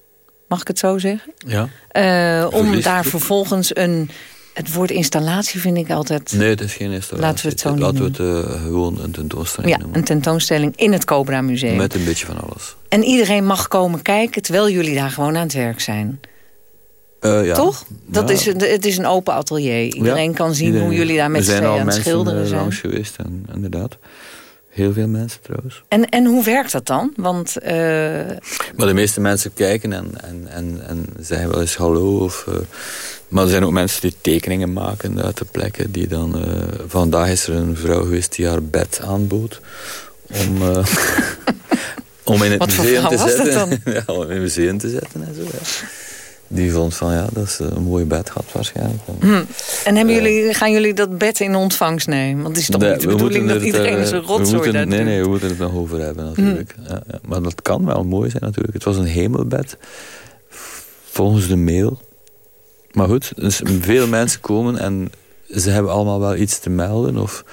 Mag ik het zo zeggen? ja. Eh, om daar vervolgens een... Het woord installatie vind ik altijd... Nee, het is geen installatie. Laten we het zo Laten we het eh, gewoon een tentoonstelling Ja, noemen. een tentoonstelling in het Cobra Museum. Met een beetje van alles. En iedereen mag komen kijken terwijl jullie daar gewoon aan het werk zijn. Eh, ja. Toch? Dat Ja. is het is een open atelier. Iedereen kan zien iedereen. hoe jullie daar met z'n aan het mensen schilderen eh, zijn. langs geweest, en, inderdaad. Heel veel mensen trouwens. En, en hoe werkt dat dan? Want eh, Maar de meeste mensen kijken en, en, en, en zeggen wel eens hallo. Of, eh, maar er zijn ook mensen die tekeningen maken uit de plekken. Die dan, eh, vandaag is er een vrouw geweest die haar bed aanbood. Om, [laughs] om in het Wat museum te vrouw was dat zetten. dan? [laughs] ja, om in het museum te zetten en zo. Ja. Die vond van ja, dat is een mooi bed gehad waarschijnlijk. hm. en hebben jullie, gaan jullie dat bed in ontvangst nemen? Want het is toch Nee, niet de bedoeling dat het, iedereen eh, zijn we rotzooi daar Nee, nee, we moeten het nog over hebben natuurlijk. Ja, ja. Maar dat kan wel mooi zijn natuurlijk. Het was een hemelbed. Volgens de mail. Maar goed, dus veel [laughs] mensen komen en ze hebben allemaal wel iets te melden. Of,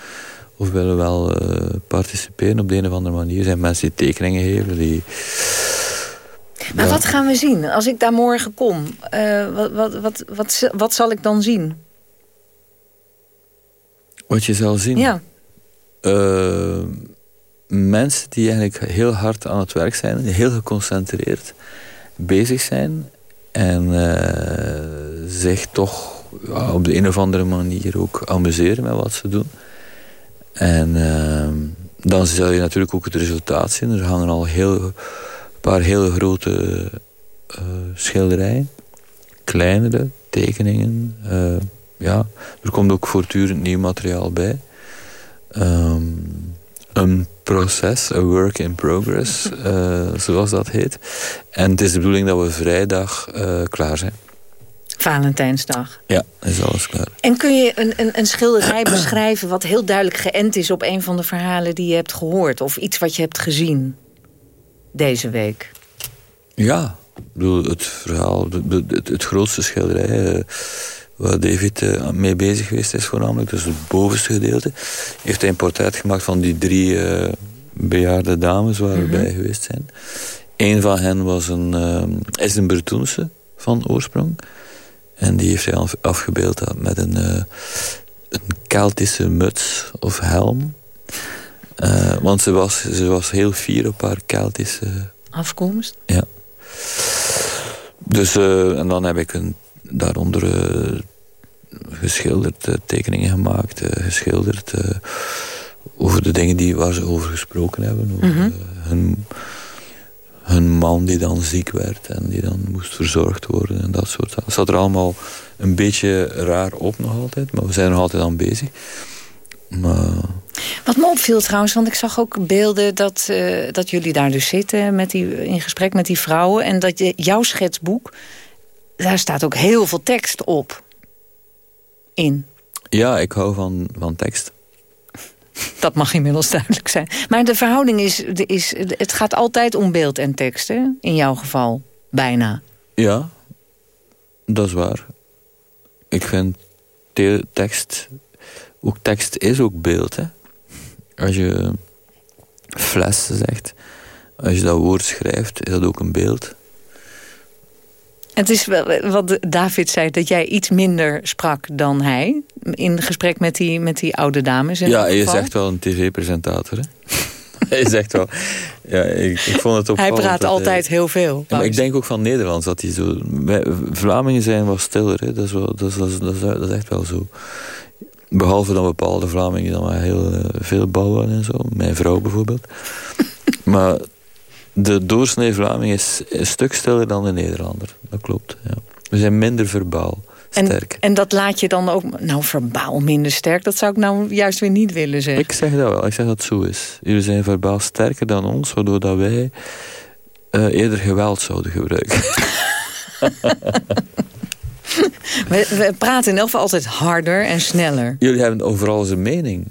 of willen wel eh, participeren op de een of andere manier. Er zijn mensen die tekeningen geven. Die, Maar Ja. wat gaan we zien? Als ik daar morgen kom, eh, wat, wat, wat, wat, wat zal ik dan zien? Wat je zal zien. Ja. Eh, mensen die eigenlijk heel hard aan het werk zijn, heel geconcentreerd bezig zijn en eh, zich toch ja, op de een of andere manier ook amuseren met wat ze doen. En dan zal je natuurlijk ook het resultaat zien. Er hangen al heel, paar heel grote eh, schilderijen, kleinere tekeningen. eh, ja, er komt ook voortdurend nieuw materiaal bij. Ehm, een proces, een work in progress, [laughs] eh, zoals dat heet. En het is de bedoeling dat we vrijdag eh, klaar zijn. Valentijnsdag. Ja, is alles klaar. En kun je een, een, een schilderij [clears throat] beschrijven wat heel duidelijk geënt is op een van de verhalen die je hebt gehoord? Of iets wat je hebt gezien deze week? Ja, ik bedoel, het verhaal, de- de- het, het grootste schilderij eh, waar David eh, mee bezig geweest is voornamelijk, dus het bovenste gedeelte, heeft hij een portret gemaakt van die drie eh, bejaarde dames waar we bij geweest zijn. Een van hen was een, is een Bretonse van oorsprong. En die heeft hij af- afgebeeld met een, een Keltische muts of helm. Eh, want ze was, ze was heel fier op haar Keltische Afkomst? ja. Dus, eh, en dan heb ik een, daaronder eh, geschilderd, tekeningen gemaakt, geschilderd over de dingen die, waar ze over gesproken hebben. Over, Mhm. hun, hun man die dan ziek werd en die dan moest verzorgd worden en dat soort zaken. Het zat er allemaal een beetje raar op nog altijd, maar we zijn er nog altijd aan bezig. Maar Wat me opviel trouwens, want ik zag ook beelden dat, uh, dat jullie daar dus zitten met die, in gesprek met die vrouwen. En dat je, jouw schetsboek, daar staat ook heel veel tekst op. In. Ja, ik hou van, van tekst. Dat mag inmiddels duidelijk zijn. Maar de verhouding is, is... Het gaat altijd om beeld en tekst, hè? In jouw geval. Bijna. Ja, dat is waar. Ik vind tekst... Ook tekst is ook beeld, hè. Als je fles zegt... Als je dat woord schrijft, is dat ook een beeld. Het is wel wat David zei, dat jij iets minder sprak dan hij... in gesprek met die, met die oude dames. ja, je zegt wel een tv-presentator, hè? [laughs] hij zegt wel... Ja, ik, ik vond het Hij praat altijd heel veel. maar ik denk ook van Nederlands dat hij zo... Vlamingen zijn wat stiller, hè? Dat, is wel, dat, is, dat, is, dat is echt wel zo. Behalve dan bepaalde Vlamingen dan maar heel uh, veel bouwen en zo. Mijn vrouw bijvoorbeeld. [laughs] maar de doorsnee Vlaming is een stuk stiller dan de Nederlander. Dat klopt, ja. We zijn minder verbaal. Sterk. En, en dat laat je dan ook, nou verbaal minder sterk, dat zou ik nou juist weer niet willen zeggen. Ik zeg dat wel, ik zeg dat het zo is. Jullie zijn verbaal sterker dan ons, waardoor dat wij uh, eerder geweld zouden gebruiken. [laughs] [laughs] [laughs] we, we, praten in elk geval altijd harder en sneller. Jullie hebben overal zijn mening.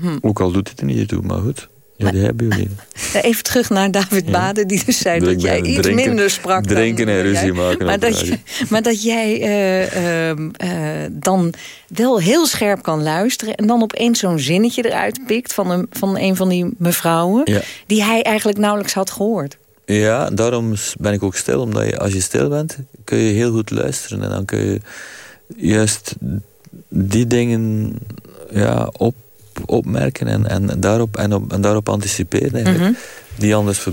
Hm. Ook al doet het er niet toe, maar goed. Ja, die hebben jullie. [laughs] Even terug naar David Baden, die dus zei dat, jij iets minder sprak. Drinken en ruzie maken. Maar dat, je, maar dat jij uh, uh, dan wel heel scherp kan luisteren... en dan opeens zo'n zinnetje eruit pikt van een van, een, van die mevrouwen... die hij eigenlijk nauwelijks had gehoord. Ja, daarom ben ik ook stil. Omdat je, als je stil bent, kun je heel goed luisteren. En dan kun je juist die dingen ja, op opmerken en, en, daarop, en, op, en daarop anticiperen. Mhm. die, anders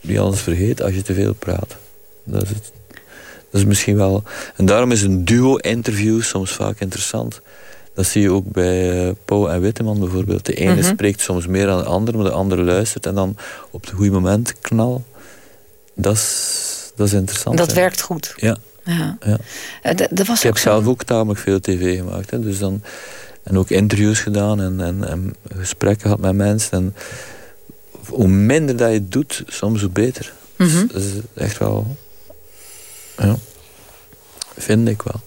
die anders vergeet als je te veel praat. Dat is, het. dat is misschien wel... En daarom is een duo-interview soms vaak interessant. Dat zie je ook bij uh, Pauw en Witteman bijvoorbeeld. De ene mhm. spreekt soms meer dan de andere, maar de andere luistert. En dan op het goede moment knal. Dat is, dat is interessant. Dat werkt goed. Ja. ja. ja. Uh, was Ik heb zelf ook tamelijk veel tv gemaakt. Hè, dus dan en ook interviews gedaan en, en, en gesprekken gehad met mensen. En hoe minder dat je doet, soms hoe beter. Mhm. Dat is echt wel... Ja, vind ik wel.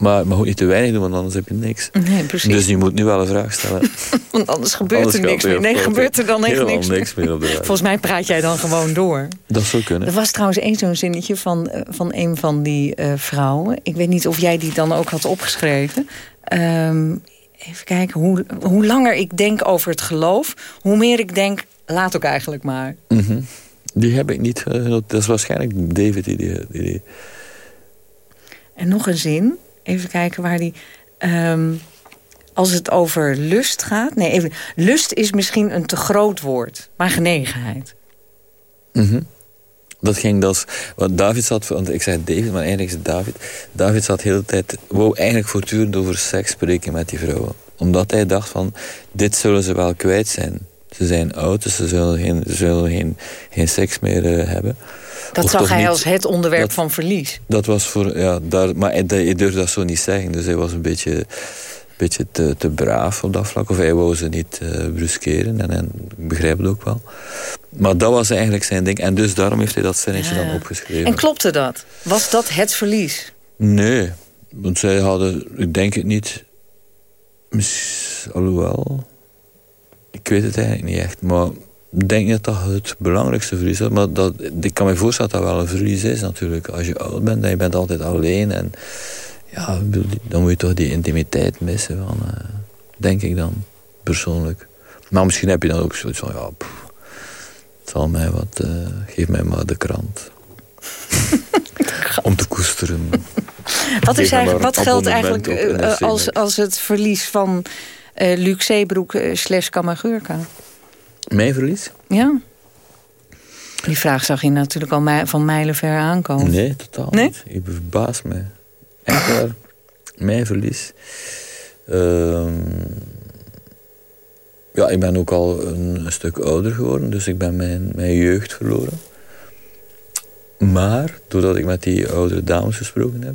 Maar maar goed niet te weinig doen, want anders heb je niks. Nee, precies. Dus je moet nu wel een vraag stellen. [laughs] want anders gebeurt er niks meer. Nee, gebeurt er dan echt niks, niks meer. op de Volgens mij praat jij dan gewoon door. Dat zou kunnen. Er was trouwens één zo'n zinnetje van, eh, van een van die uh, vrouwen. Ik weet niet of jij die dan ook had opgeschreven. Um, even kijken, hoe, hoe langer ik denk over het geloof... hoe meer ik denk, laat ook eigenlijk maar. Mhm. Die heb ik niet. Uh, dat is waarschijnlijk David die die... die... En nog een zin. Even kijken waar die... Um, als het over lust gaat... Nee, lust is misschien een te groot woord. Maar genegenheid. Mm dat ging dus... Want David zat... Want ik zei David, maar eigenlijk is het David. David zat de hele tijd... Wou eigenlijk voortdurend over seks spreken met die vrouwen. Omdat hij dacht van... Dit zullen ze wel kwijt zijn. Ze zijn oud, dus ze zullen geen, ze zullen geen, geen seks meer uh, hebben. Dat zag hij als het onderwerp van verlies. Dat was voor... Ja, daar, maar hij durfde dat zo niet zeggen. Dus hij was een beetje beetje te, te braaf op dat vlak. Of hij wou ze niet uh, bruskeren. En, en, ik begrijp het ook wel. Maar dat was eigenlijk zijn ding. En dus daarom heeft hij dat zinnetje dan opgeschreven. En klopte dat? Was dat het verlies? Nee. Want zij hadden... Ik denk het niet... Alhoewel... Ik weet het eigenlijk niet echt. Maar ik denk dat dat het belangrijkste verlies is. Maar dat, ik kan me voorstellen dat dat wel een verlies is natuurlijk. Als je oud bent en je bent altijd alleen... En, ja, dan moet je toch die intimiteit missen. Van, uh, denk ik dan, persoonlijk. Maar misschien heb je dan ook zoiets van... Ja, het zal mij wat... Uh, geef mij maar de krant. [laughs] Om te koesteren. Wat, is eigenlijk, wat geldt eigenlijk uh, als, als het verlies van uh, Luc Zeebroek slash Kamagurka? Mijn verlies? Ja. Die vraag zag je natuurlijk al van mijlenver aankomen. Nee, totaal nee? niet. Je verbaast mij. Echt waar. Mijn verlies. Ehm, ja, ik ben ook al een, stuk ouder geworden. Dus ik ben mijn, mijn jeugd verloren. Maar, doordat ik met die oudere dames gesproken heb...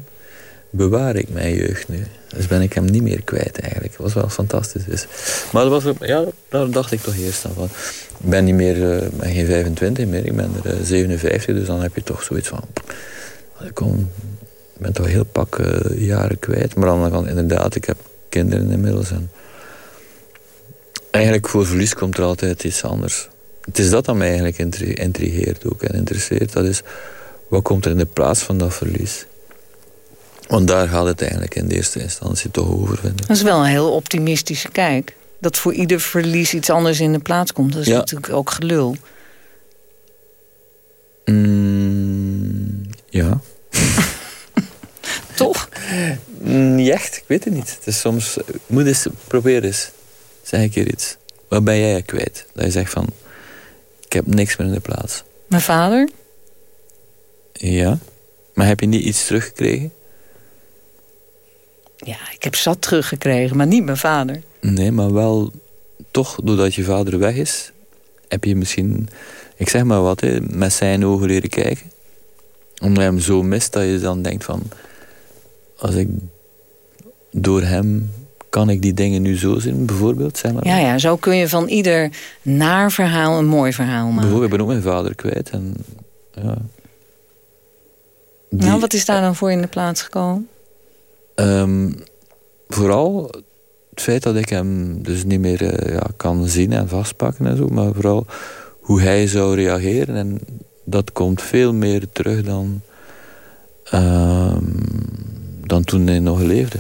bewaar ik mijn jeugd nu. Dus ben ik hem niet meer kwijt eigenlijk. Dat was wel fantastisch. Dus. Maar dat was, ja, daar dacht ik toch eerst aan van. Ik ben niet meer, uh, ben geen 25 meer, ik ben er 57. Dus dan heb je toch zoiets van... Ik kom, ben toch heel pak jaren kwijt. Maar dan inderdaad, ik heb kinderen inmiddels. En eigenlijk voor verlies komt er altijd iets anders. Het is dat dat mij eigenlijk intrigeert ook en interesseert. Dat is, wat komt er in de plaats van dat verlies? Want daar gaat het eigenlijk in de eerste instantie toch over. Vind Dat is wel een heel optimistische kijk. Dat voor ieder verlies iets anders in de plaats komt. Dat is natuurlijk ook gelul. Mm, ja. [laughs] toch? Niet echt, ik weet het niet. Het is soms, moet eens, probeer eens. Zeg een keer iets. Wat ben jij kwijt? Dat je zegt van, ik heb niks meer in de plaats. Mijn vader? Ja. Maar heb je niet iets teruggekregen? Ja, ik heb zat teruggekregen, maar niet mijn vader. Nee, maar wel toch, doordat je vader weg is... heb je misschien, ik zeg maar wat, hè, met zijn ogen leren kijken. Omdat je hem zo mist dat je dan denkt van... als ik door hem kan ik die dingen nu zo zien, bijvoorbeeld? Zeg maar. Ja, ja, zo kun je van ieder naar verhaal een mooi verhaal maken. Bijvoorbeeld, ik ben ook mijn vader kwijt. En, ja. Nou, wat is daar dan voor in de plaats gekomen? Ehm, vooral het feit dat ik hem dus niet meer uh, ja, kan zien en vastpakken en zo. Maar vooral hoe hij zou reageren. En dat komt veel meer terug dan, uh, dan toen hij nog leefde.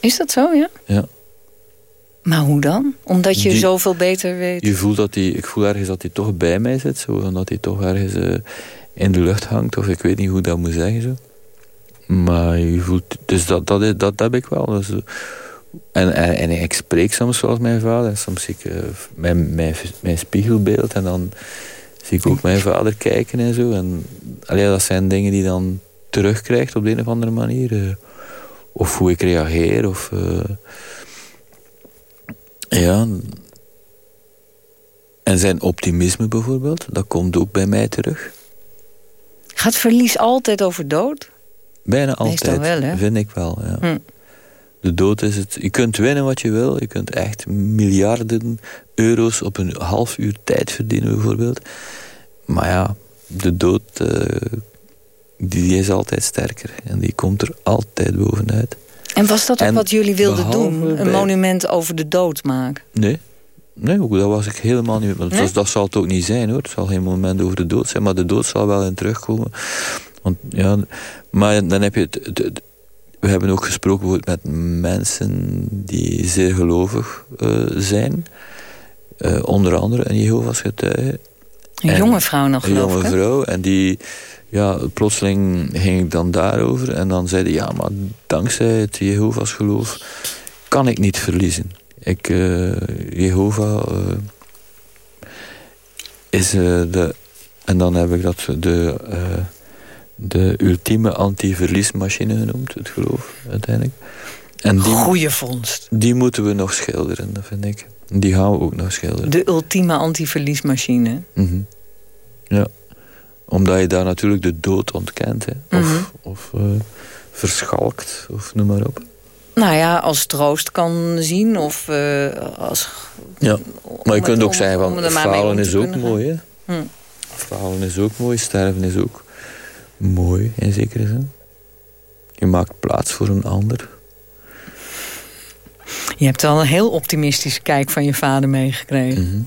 Is dat zo, ja? Ja. Maar hoe dan? Omdat je zoveel beter weet? Je voelt dat hij, ik voel ergens dat hij toch bij mij zit. Zo, dat hij toch ergens uh, in de lucht hangt. Of ik weet niet hoe dat moet zeggen. Zo. Maar je voelt... Dus dat, dat, dat, dat heb ik wel. En, en, en, ik spreek soms zoals mijn vader. Soms zie ik uh, mijn, mijn, spiegelbeeld. En dan zie ik ook mijn vader kijken en zo. En allee, dat zijn dingen die dan terugkrijgt op de een of andere manier. Uh, of hoe ik reageer. Of, uh, ja. En zijn optimisme bijvoorbeeld, dat komt ook bij mij terug. Gaat verlies altijd over dood? Bijna altijd, wel, hè? vind ik wel. Ja. Hm. De dood is het. Je kunt winnen wat je wil. Je kunt echt miljarden euro's op een half uur tijd verdienen, bijvoorbeeld. Maar ja, de dood uh, die is altijd sterker. En die komt er altijd bovenuit. En was dat ook wat jullie wilden doen? Een monument over de dood maken? Nee. Nee, dat was ik helemaal niet. Want nee? dat zal het ook niet zijn hoor. Het zal geen monument over de dood zijn. Maar de dood zal wel in terugkomen. Want, ja, maar dan heb je het, we hebben ook gesproken met mensen die zeer gelovig uh, zijn. Uh, onder andere een Jehovah's getuige. Een jonge vrouw nog. Een jonge vrouw. En die, ja, plotseling ging ik dan daarover. En dan zeiden ja, maar dankzij het Jehovah's geloof kan ik niet verliezen. Ik, uh, Jehovah uh, is uh, de... En dan heb ik dat de, de ultieme anti-verliesmachine genoemd, het geloof, uiteindelijk. En die, Goeie vondst. Die moeten we nog schilderen, dat vind ik. Die gaan we ook nog schilderen. De ultieme anti-verliesmachine. Mm -hmm. Ja omdat je daar natuurlijk de dood ontkent. Hè? Of, mm -hmm. of uh, verschalkt, of noem maar op. Nou ja, als troost kan zien. Of uh, als... Ja, maar je kunt ook zeggen van falen is ook mooi. Hè? Hm. Falen is ook mooi, sterven is ook mooi in zekere zin. Je maakt plaats voor een ander. Je hebt al een heel optimistische kijk van je vader meegekregen. Mm -hmm.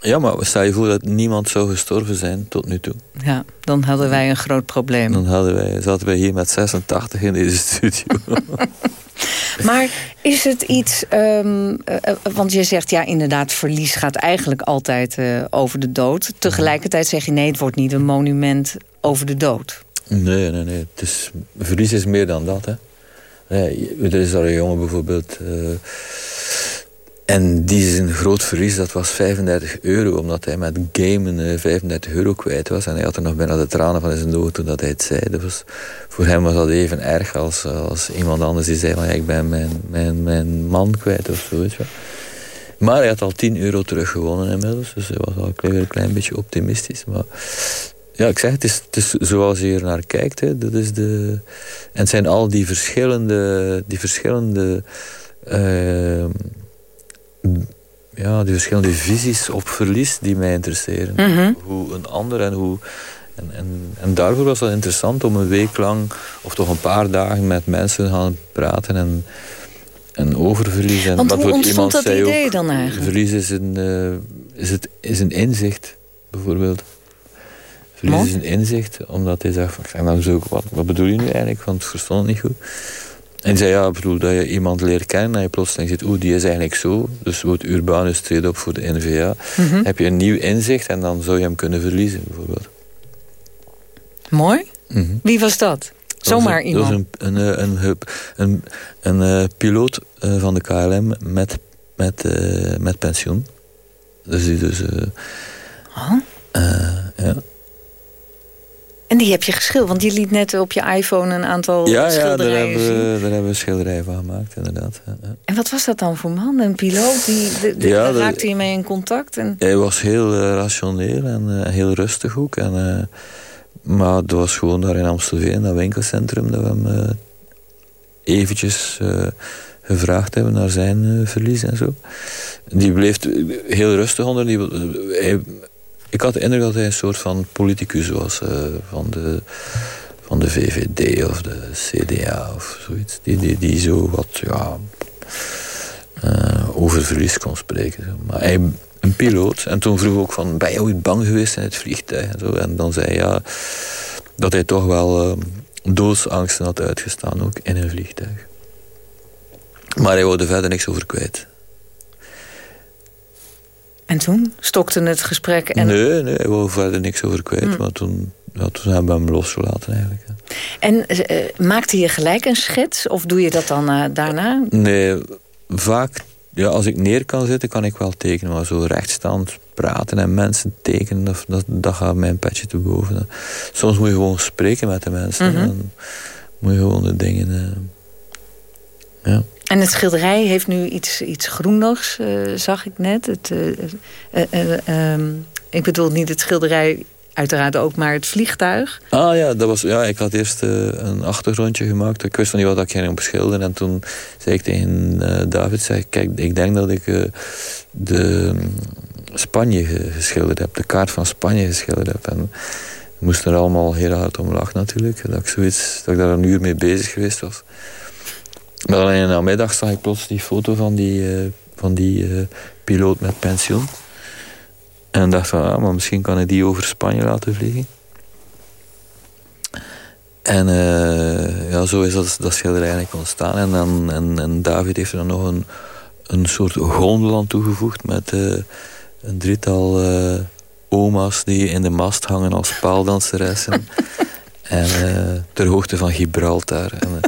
Ja, maar stel je voor dat niemand zou gestorven zijn tot nu toe. Ja, dan hadden wij een groot probleem. Dan hadden wij, zaten wij hier met 86 in deze [laughs] studio. [laughs] maar is het iets... Um, uh, want je zegt, ja, inderdaad, verlies gaat eigenlijk altijd uh, over de dood. Tegelijkertijd zeg je, nee, het wordt niet een monument over de dood. Nee, nee, nee. Het is, verlies is meer dan dat, hè. Nee, er is daar een jongen bijvoorbeeld... En die is een groot verlies, dat was 35 euro, omdat hij met gamen 35 euro kwijt was. En hij had er nog bijna de tranen van zijn ogen toen dat hij het zei. Was, voor hem was dat even erg als, als iemand anders die zei van ja, ik ben mijn, mijn, mijn man kwijt of zo. Maar hij had al 10 euro teruggewonnen inmiddels, dus hij was al een klein beetje optimistisch. Maar Ja, ik zeg, het is, het is zoals je er naar kijkt. Hè. Dat is de, en het zijn al die verschillende, die verschillende, uh, ja, die verschillende visies op verlies die mij interesseren. Mhm. Hoe een ander en hoe... En, en, en daarvoor was het interessant om een week lang, of toch een paar dagen met mensen te gaan praten en, en over verlies. En Want wat hoe iemand dat zei idee ook, dan eigenlijk? Verlies is een, eh, is, het, is een inzicht, bijvoorbeeld. Verlies Mooi. is een inzicht, omdat hij zegt, van, dan zoek, wat, wat bedoel je nu eigenlijk? Want ik verstond het niet goed. En zei, ja, ik bedoel, dat je iemand leert kennen en je plotseling ziet, oeh, die is eigenlijk zo. Dus wordt Urbanus treedt op voor de NVA. Mhm. Heb je een nieuw inzicht en dan zou je hem kunnen verliezen, bijvoorbeeld. Mooi. Mhm. Wie was dat? Zomaar dat was iemand. een, een, eh, een, een, een, een, eh, piloot eh, van de KLM met, met, met pensioen. Dus die dus... eh, ja. En die heb je geschilderd, want je liet net op je iPhone een aantal ja, ja, daar schilderijen hebben, zien. we, daar hebben we schilderijen van gemaakt, inderdaad. Ja, ja. En wat was dat dan voor man? Een piloot? Die, de, de- Ja, daar dat- raakte je mee in contact? En... Hij was heel eh, rationeel en eh, heel rustig ook. En, eh, maar het was gewoon daar in Amstelveen, dat winkelcentrum, dat we hem eventjes gevraagd hebben naar zijn verlies en zo. Die bleef heel rustig onder. Die, hij, ik had de indruk dat hij een soort van politicus was eh, van, de, van de VVD of de CDA of zoiets. Die, die, die zo wat, ja, eh, over verlies kon spreken. Maar hij, een piloot. En toen vroeg ook van, ben je ooit bang geweest in het vliegtuig? En, zo. en dan zei hij ja, dat hij toch wel eh, doodsangsten had uitgestaan, ook in een vliegtuig. Maar hij wilde verder niks over kwijt. En toen stokte het gesprek. En, Nee, nee, wou verder niks over kwijt. Hmm. Maar toen, toen hebben we hem losgelaten eigenlijk. en eh, maakte je gelijk een schets? Of doe je dat dan eh, daarna? Nee, vaak, ja, als ik neer kan zitten, kan ik wel tekenen. Maar zo rechtstaand praten en mensen tekenen, dat, dat, dat gaat mijn petje te boven. Soms moet je gewoon spreken met de mensen. Mhm. Dan moet je gewoon de dingen... eh, ja. En het schilderij heeft nu iets, iets groenigs, eh, zag ik net. Het, eh, eh, eh, ehm, ik bedoel niet het schilderij, uiteraard ook, maar het vliegtuig. Ah ja, dat was, ja, ik had eerst een achtergrondje gemaakt. Ik wist nog niet wat ik ging beschilderen. En toen zei ik tegen David, zeg, kijk, ik denk dat ik de mm, Spanje ge- geschilderd heb. De kaart van Spanje geschilderd heb. En we moesten er allemaal heel hard om lachen natuurlijk. Dat ik, zoiets, dat ik daar een uur mee bezig geweest was. Maar dan in de namiddag zag ik plots die foto van die, eh, van die eh, piloot met pensioen. En dacht van, ah, maar misschien kan ik die over Spanje laten vliegen. En eh, ja, zo is dat, dat schilderij eigenlijk ontstaan. En, dan, en, en David heeft er dan nog een, een soort gondel aan toegevoegd... met een drietal oma's die in de mast hangen als paaldanseressen. [laughs] en ter hoogte van Gibraltar. En,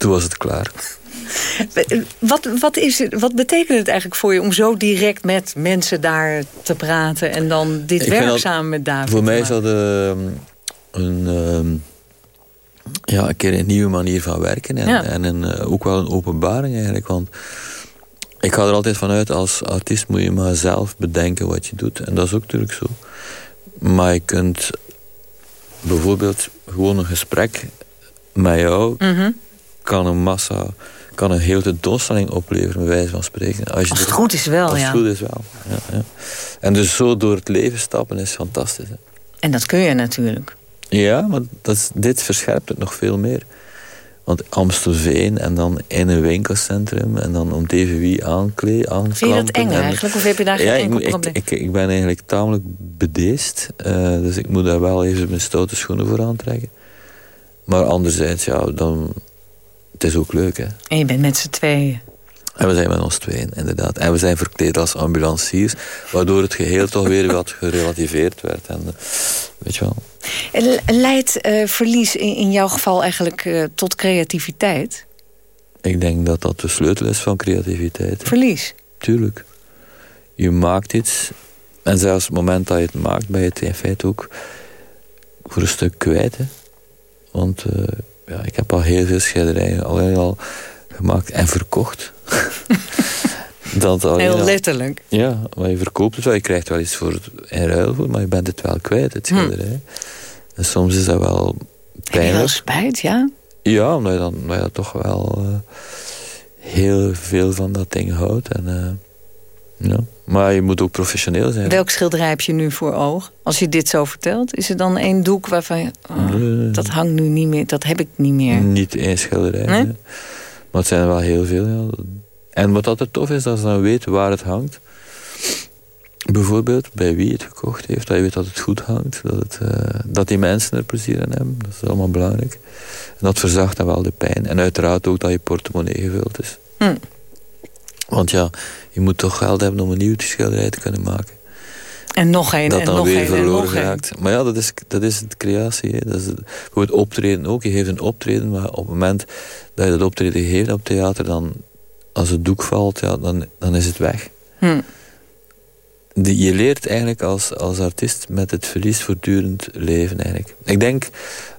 toen was het klaar. Wat, wat, is het, wat betekent het eigenlijk voor je om zo direct met mensen daar te praten... en dan dit werk dat- samen met David Voor mij is dat ehm, een, ehm, ja, een keer een nieuwe manier van werken. En, Ja. en een, eh, ook wel een openbaring eigenlijk. Want ik ga er altijd vanuit, als artiest moet je maar zelf bedenken wat je doet. En dat is ook natuurlijk zo. Maar je kunt bijvoorbeeld gewoon een gesprek met jou... Mhm. Kan een massa, kan een hele tentoonstelling opleveren, bij wijze van spreken. Als, je Als het er- goed is wel, als ja. het goed is wel. Ja, ja. En dus zo door het leven stappen is fantastisch. Hè. En dat kun je natuurlijk. Ja, maar dat is, dit verscherpt het nog veel meer. Want Amstelveen en dan in een winkelcentrum en dan om even wie aankle aanklampen. Vind je dat eng en- eigenlijk? Of heb je daar geen ja, ik, enkel moet- ik, probleem? ik, ik ben eigenlijk tamelijk bedeesd. eh, dus ik moet daar wel even mijn stoute schoenen voor aantrekken. Maar anderzijds, ja, dan... Het is ook leuk, hè. En je bent met z'n tweeën. En we zijn met ons tweeën, inderdaad. En we zijn verkleed als ambulanciers, waardoor het geheel toch weer wat gerelativeerd werd. En, eh, weet je wel. Leidt eh, verlies in, in jouw geval eigenlijk eh, tot creativiteit? Ik denk dat dat de sleutel is van creativiteit. hè. Verlies? Tuurlijk. Je maakt iets, en zelfs op het moment dat je het maakt, ben je het in feite ook voor een stuk kwijt. Hè. Want eh, ja, ik heb al heel veel schilderijen al, al gemaakt en verkocht. [laughs] Dat alleen Heel al- letterlijk. Ja, maar je verkoopt het wel. Je krijgt wel iets voor in ruil voor, maar je bent het wel kwijt, het schilderij. En soms is dat wel Heb je pijnlijk. spijt, ja? Ja, omdat je dan omdat je toch wel eh, heel veel van dat ding houdt. En, eh, ja. Maar je moet ook professioneel zijn. Welk schilderij heb je nu voor oog? Als je dit zo vertelt, is er dan één doek waarvan je... oh, dat hangt nu niet meer, dat heb ik niet meer. Niet één schilderij. Nee? nee. Maar het zijn er wel heel veel. Ja. En wat altijd tof is, dat je dan weet waar het hangt. Bijvoorbeeld bij wie het gekocht heeft. Dat je weet dat het goed hangt. Dat, het, eh, dat die mensen er plezier in hebben. Dat is allemaal belangrijk. En dat verzacht dan wel de pijn. En uiteraard ook dat je portemonnee gevuld is. Hm. Want ja, je moet toch geld hebben om een nieuw schilderij te kunnen maken. En nog één, dat en nog één, en nog raakt. Maar ja, dat is, dat is het creatie. Hè. Dat is het, voor het optreden ook. Je geeft een optreden, maar op het moment dat je dat optreden geeft op theater, dan, als het doek valt, ja, dan, dan is het weg. Hm. Je leert eigenlijk als, als artiest met het verlies voortdurend leven eigenlijk. Ik denk,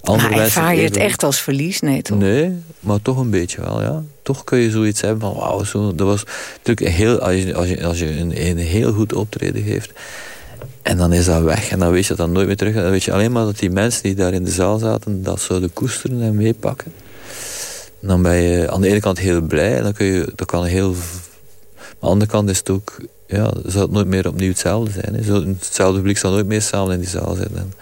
andere Maar ervaar je het echt als verlies? Nee, toch? Nee, maar toch een beetje wel, ja. Toch kun je zoiets hebben van, wauw, zo, dat was natuurlijk heel, als je, als je, als je een, een heel goed optreden geeft, en dan is dat weg, en dan weet je dat dan nooit meer terug. Dan weet je alleen maar dat die mensen die daar in de zaal zaten, dat zouden koesteren en meepakken. En dan ben je aan de ene kant heel blij, en dan kun je, dat kan heel... Maar aan de andere kant is het ook, ja, zou het nooit meer opnieuw hetzelfde zijn. Hè. Zo- Hetzelfde publiek zal nooit meer samen in die zaal zitten. En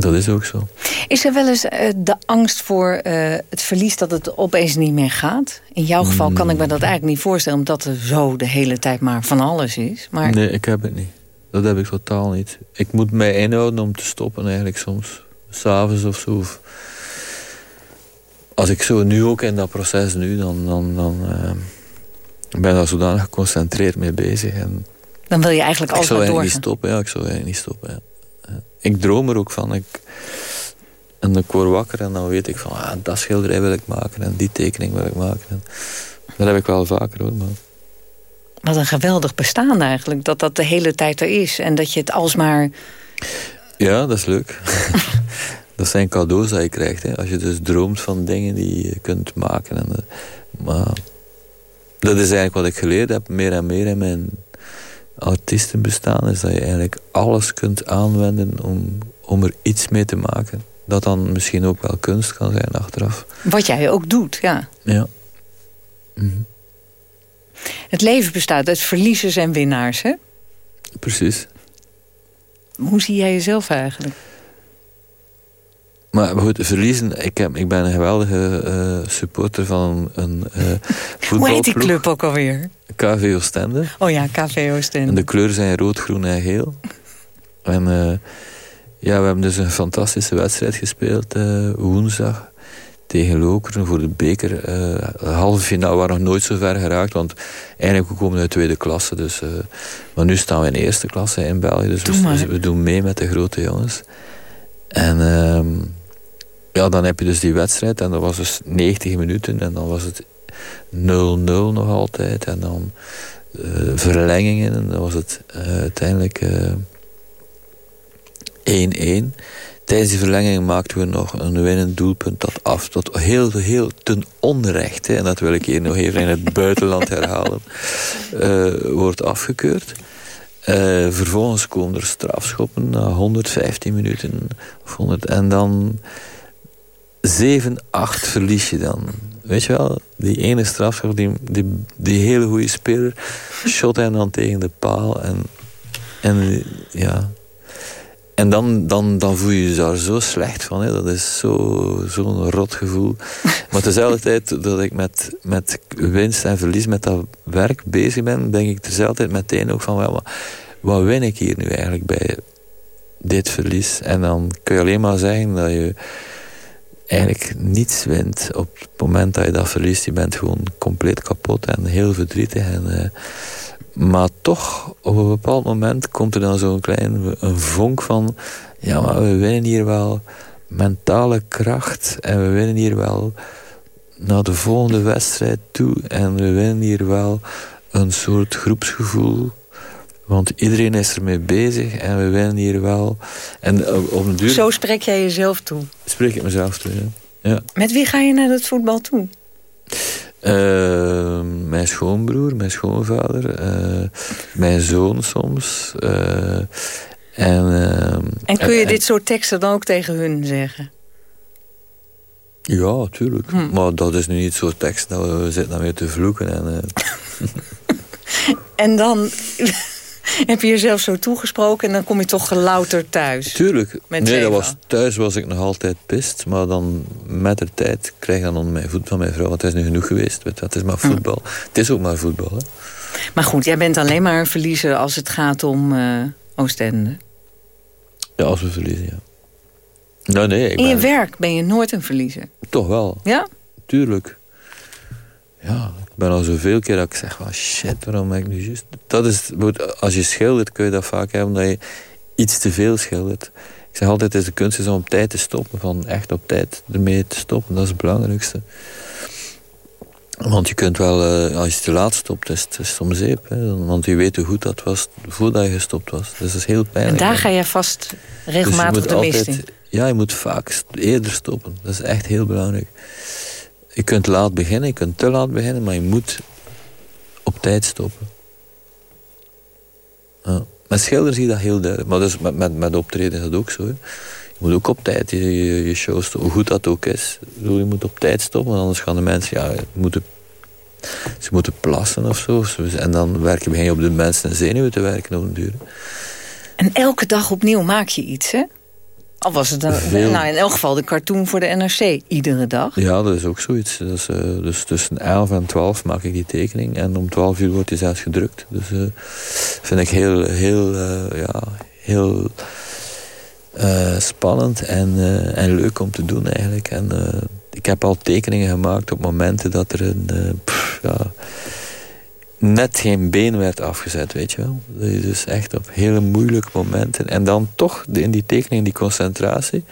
dat is ook zo. Is er wel eens eh, de angst voor eh, het verlies dat het opeens niet meer gaat? In jouw geval kan ik me dat eigenlijk niet voorstellen... omdat er zo de hele tijd maar van alles is. Maar Nee, ik heb het niet. Dat heb ik totaal niet. Ik moet mij inhouden om te stoppen eigenlijk soms. S'avonds of zo. Als ik zo nu ook in dat proces nu, dan, dan, dan eh, ben ik daar zodanig geconcentreerd mee bezig. En dan wil je eigenlijk ik altijd zou maar eigenlijk niet doorgaan. stoppen. Ja, ik zou eigenlijk niet stoppen. Ja. Ik droom er ook van. Ik, en ik word wakker en dan weet ik van... Ah, dat schilderij wil ik maken en die tekening wil ik maken. En dat heb ik wel vaker hoor. Maar Wat een geweldig bestaan eigenlijk. Dat dat de hele tijd er is. En dat je het alsmaar... Ja, dat is leuk. [laughs] dat zijn cadeaus dat je krijgt. Hè. Als je dus droomt van dingen die je kunt maken. En, eh, maar dat is eigenlijk wat ik geleerd heb, meer en meer in mijn artiestenbestaan. Is dat je eigenlijk alles kunt aanwenden om, om er iets mee te maken. Dat dan misschien ook wel kunst kan zijn achteraf. Wat jij ook doet, ja. Ja. Mhm. Het leven bestaat uit verliezers en winnaars, hè? Precies. Hoe zie jij jezelf eigenlijk? Maar goed, verliezen... Ik, heb, ik ben een geweldige eh, supporter van een eh [laughs] Hoe voetbalploeg. heet die club ook alweer? KV Oostende. Oh ja, KV Oostende. En de kleuren zijn rood, groen en geel. En eh, ja, we hebben dus een fantastische wedstrijd gespeeld woensdag tegen Lokeren voor de beker. de halve finale waren nog nooit zo ver geraakt, want eigenlijk we komen uit tweede klasse. Dus, maar nu staan we in eerste klasse in België, dus Doe we, maar. we doen mee met de grote jongens. En ehm, ja, dan heb je dus die wedstrijd en dat was dus 90 minuten en dan was het 0-0 nog altijd. En dan eh, verlengingen en dan was het eh, uiteindelijk eh, 1-1. Tijdens die verlenging maakten we nog een winnend doelpunt dat af. Dat heel, heel ten onrechte, en dat wil ik hier nog even in het [laughs] buitenland herhalen, eh, wordt afgekeurd. Eh, vervolgens komen er strafschoppen na 115 minuten. Of 100, en dan 7-8 verlies je dan. Weet je wel, die ene strafschop, die, die, die hele goede speler, shot hem dan tegen de paal. En, en ja. En dan, dan, dan voel je je daar zo slecht van. Hè. Dat is zo- zo'n rot gevoel. Maar tezelfde tijd dat ik met, met winst en verlies met dat werk bezig ben, denk ik tezelfde tijd meteen ook van, wel, wat win ik hier nu eigenlijk bij dit verlies? En dan kun je alleen maar zeggen dat je eigenlijk niets wint op het moment dat je dat verliest. Je bent gewoon compleet kapot en heel verdrietig. En, eh, maar toch, op een bepaald moment komt er dan zo'n klein een vonk van... Ja, maar we winnen hier wel mentale kracht. En we winnen hier wel naar de volgende wedstrijd toe. En we winnen hier wel een soort groepsgevoel. Want iedereen is ermee bezig en we winnen hier wel. En op, een duur Zo spreek jij jezelf toe. spreek ik mezelf toe. Ja. Ja. Met wie ga je naar het voetbal toe? Uh, mijn schoonbroer, mijn schoonvader, uh, mijn zoon soms. Uh, en, en kun je dit soort teksten dan ook tegen hun zeggen? Ja, tuurlijk. Hm. Maar dat is nu niet zo'n tekst dat we zitten dan weer te vloeken. En, [laughs] en dan [laughs] heb je jezelf zo toegesproken en dan kom je toch gelouter thuis. Tuurlijk. nee, dat was, thuis was ik nog altijd pist. Maar dan met de tijd krijg ik dan onder mijn voet van mijn vrouw. Want het is nu genoeg geweest. Weet Het is maar voetbal. Het is ook maar voetbal. Hè. Maar goed, jij bent alleen maar een verliezer als het gaat om uh, Oostende. Ja, als we verliezen, ja. Nou, nee, In je werk ben je nooit een verliezer. Toch wel. Ja? Tuurlijk. Ja, ik ben al zoveel keer dat ik zeg, van shit, waarom ben ik nu juist... Dat is, als je schildert kun je dat vaak hebben omdat je iets te veel schildert. Ik zeg altijd, is de kunst is om op tijd te stoppen. Van echt op tijd ermee te stoppen, dat is het belangrijkste. Want je kunt wel, uh, als je te laat stopt, is het is om zeep. Hè? Want je weet hoe goed dat was voordat je gestopt was. Dus dat is heel pijnlijk. En daar ga je vast regelmatig dus de mist in. Ja, je moet vaak eerder stoppen. Dat is echt heel belangrijk. Je kunt laat beginnen, je kunt te laat beginnen, maar je moet op tijd stoppen. Ja. Met schilderen zie je dat heel duidelijk. Maar dus met, met, met optreden is dat ook zo. Hè. Je moet ook op tijd je, je, je show stoppen, hoe goed dat ook is. Je moet op tijd stoppen, anders gaan de mensen... Ja, moeten, ze moeten plassen of zo. En dan werk je, begin je op de mensen en zenuwen te werken op een duur. En elke dag opnieuw maak je iets, hè? Al was het dan, nou, in elk geval de cartoon voor de NRC iedere dag. Ja, dat is ook zoiets. Dus, uh, dus tussen 11 en 12 maak ik die tekening. En om 12 uur wordt die zelfs gedrukt. Dus uh, vind ik heel, heel, uh, ja, heel spannend en, en leuk om te doen eigenlijk. En ik heb al tekeningen gemaakt op momenten dat er een... Pff, ja, net geen been werd afgezet, weet je wel. Dus echt op hele moeilijke momenten. En dan toch in die tekening, die concentratie.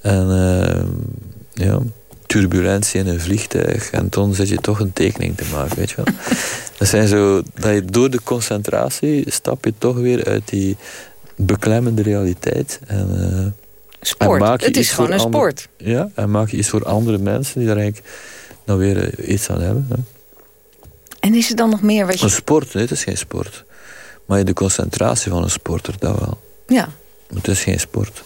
En uh, ja, turbulentie in een vliegtuig. En toen zit je toch een tekening te maken, weet je wel. [laughs] Dat zijn zo, dat je door de concentratie stap je toch weer uit die beklemmende realiteit. En, uh, sport, en het is gewoon een sport. Ja, en maak je iets voor andere mensen die daar eigenlijk nou weer eh, iets aan hebben. Hè. En is er dan nog meer wat je... Een sport, nee, het is geen sport. Maar de concentratie van een sporter, dat wel. Ja. Het is geen sport.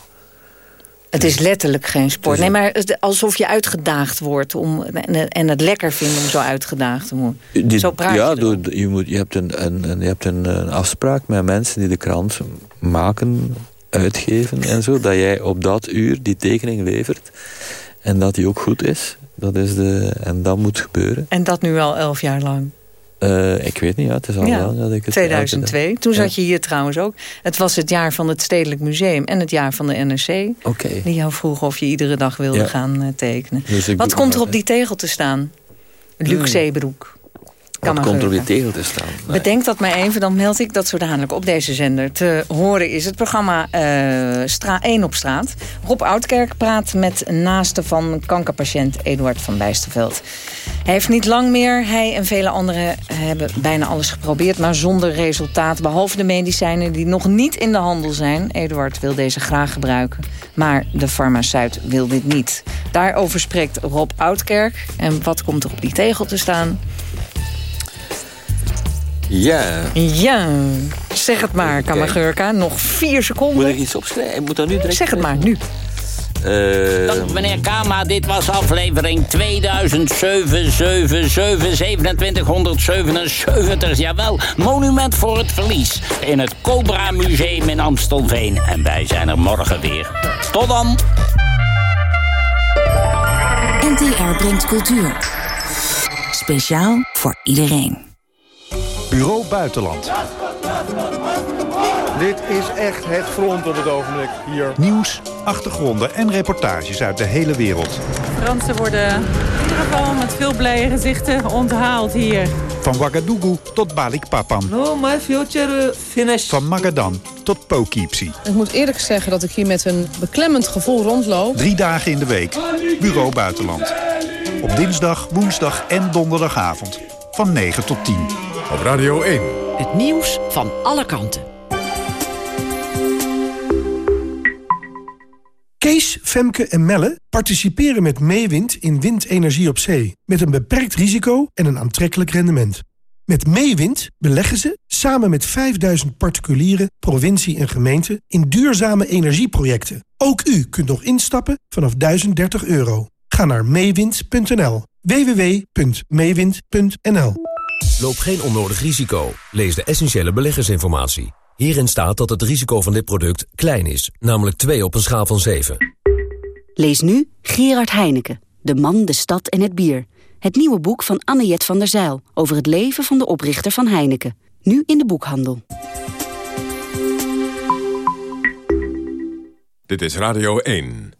Het is letterlijk geen sport. Nee, maar alsof je uitgedaagd wordt om, en het lekker vindt om zo uitgedaagd te worden. zo praat ja, je door, je, moet, je hebt, een, een, je hebt een, een, afspraak met mensen die de krant maken, uitgeven en zo. Dat jij op dat uur die tekening levert. En dat die ook goed is. Dat is de, en dat moet gebeuren. En dat nu al elf jaar lang? Uh, ik weet niet, ja, het is al ja, wel dat ik het 2002. Toen zat je hier trouwens ook. Het was het jaar van het Stedelijk Museum en het jaar van de NRC. Okay. Die jou vroegen of je iedere dag wilde gaan uh, tekenen. Dus Wat komt er op die tegel te staan? Luc hmm. Zeebroek. Wat komt er die tegel te staan? Nee. Bedenk dat mij even, dan meld ik dat zo dadelijk op deze zender te horen is. Het programma uh, Stra 1 op straat. Rob Oudkerk praat met naaste van kankerpatiënt Eduard van Bijsterveld. Hij heeft niet lang meer. Hij en vele anderen hebben bijna alles geprobeerd, maar zonder resultaat. Behalve de medicijnen die nog niet in de handel zijn. Eduard wil deze graag gebruiken, maar de farmaceut wil dit niet. Daarover spreekt Rob Oudkerk. En wat komt er op die tegel te staan? Ja. Ja. Zeg het maar, Kamagurka. Nog vier seconden. Moet ik iets opschrijven? Ik moet dan nu direct... Zeg het maar, nu. Uh... Meneer Kama, dit was aflevering 2777 Jawel, monument voor het verlies. In het Cobra Museum in Amstelveen. En wij zijn er morgen weer. Tot dan. NTR brengt cultuur. Speciaal voor iedereen. Bureau Buitenland. Dit is echt het front op het ogenblik hier. Nieuws, achtergronden en reportages uit de hele wereld. Fransen worden in ieder geval met veel blije gezichten onthaald hier. Van Ouagadougou tot Balikpapan. No, my future finished. Van Magadan tot Poughkeepsie. Ik moet eerlijk zeggen dat ik hier met een beklemmend gevoel rondloop. Drie dagen in de week. Bureau Buitenland. Op dinsdag, woensdag en donderdagavond. Van 9 tot 10 op Radio 1. Het nieuws van alle kanten. Kees Femke en Melle participeren met Meewind in windenergie op zee. Met een beperkt risico en een aantrekkelijk rendement. Met Meewind beleggen ze, samen met 5000 particulieren, provincie en gemeente... in duurzame energieprojecten. Ook u kunt nog instappen vanaf 1030 euro. Ga naar meewind.nl. www.meewind.nl Loop geen onnodig risico. Lees de essentiële beleggersinformatie. Hierin staat dat het risico van dit product klein is, namelijk 2 op een schaal van 7. Lees nu Gerard Heineken, De man, de stad en het bier. Het nieuwe boek van Anne-Jet van der Zijl over het leven van de oprichter van Heineken. Nu in de boekhandel. Dit is Radio 1.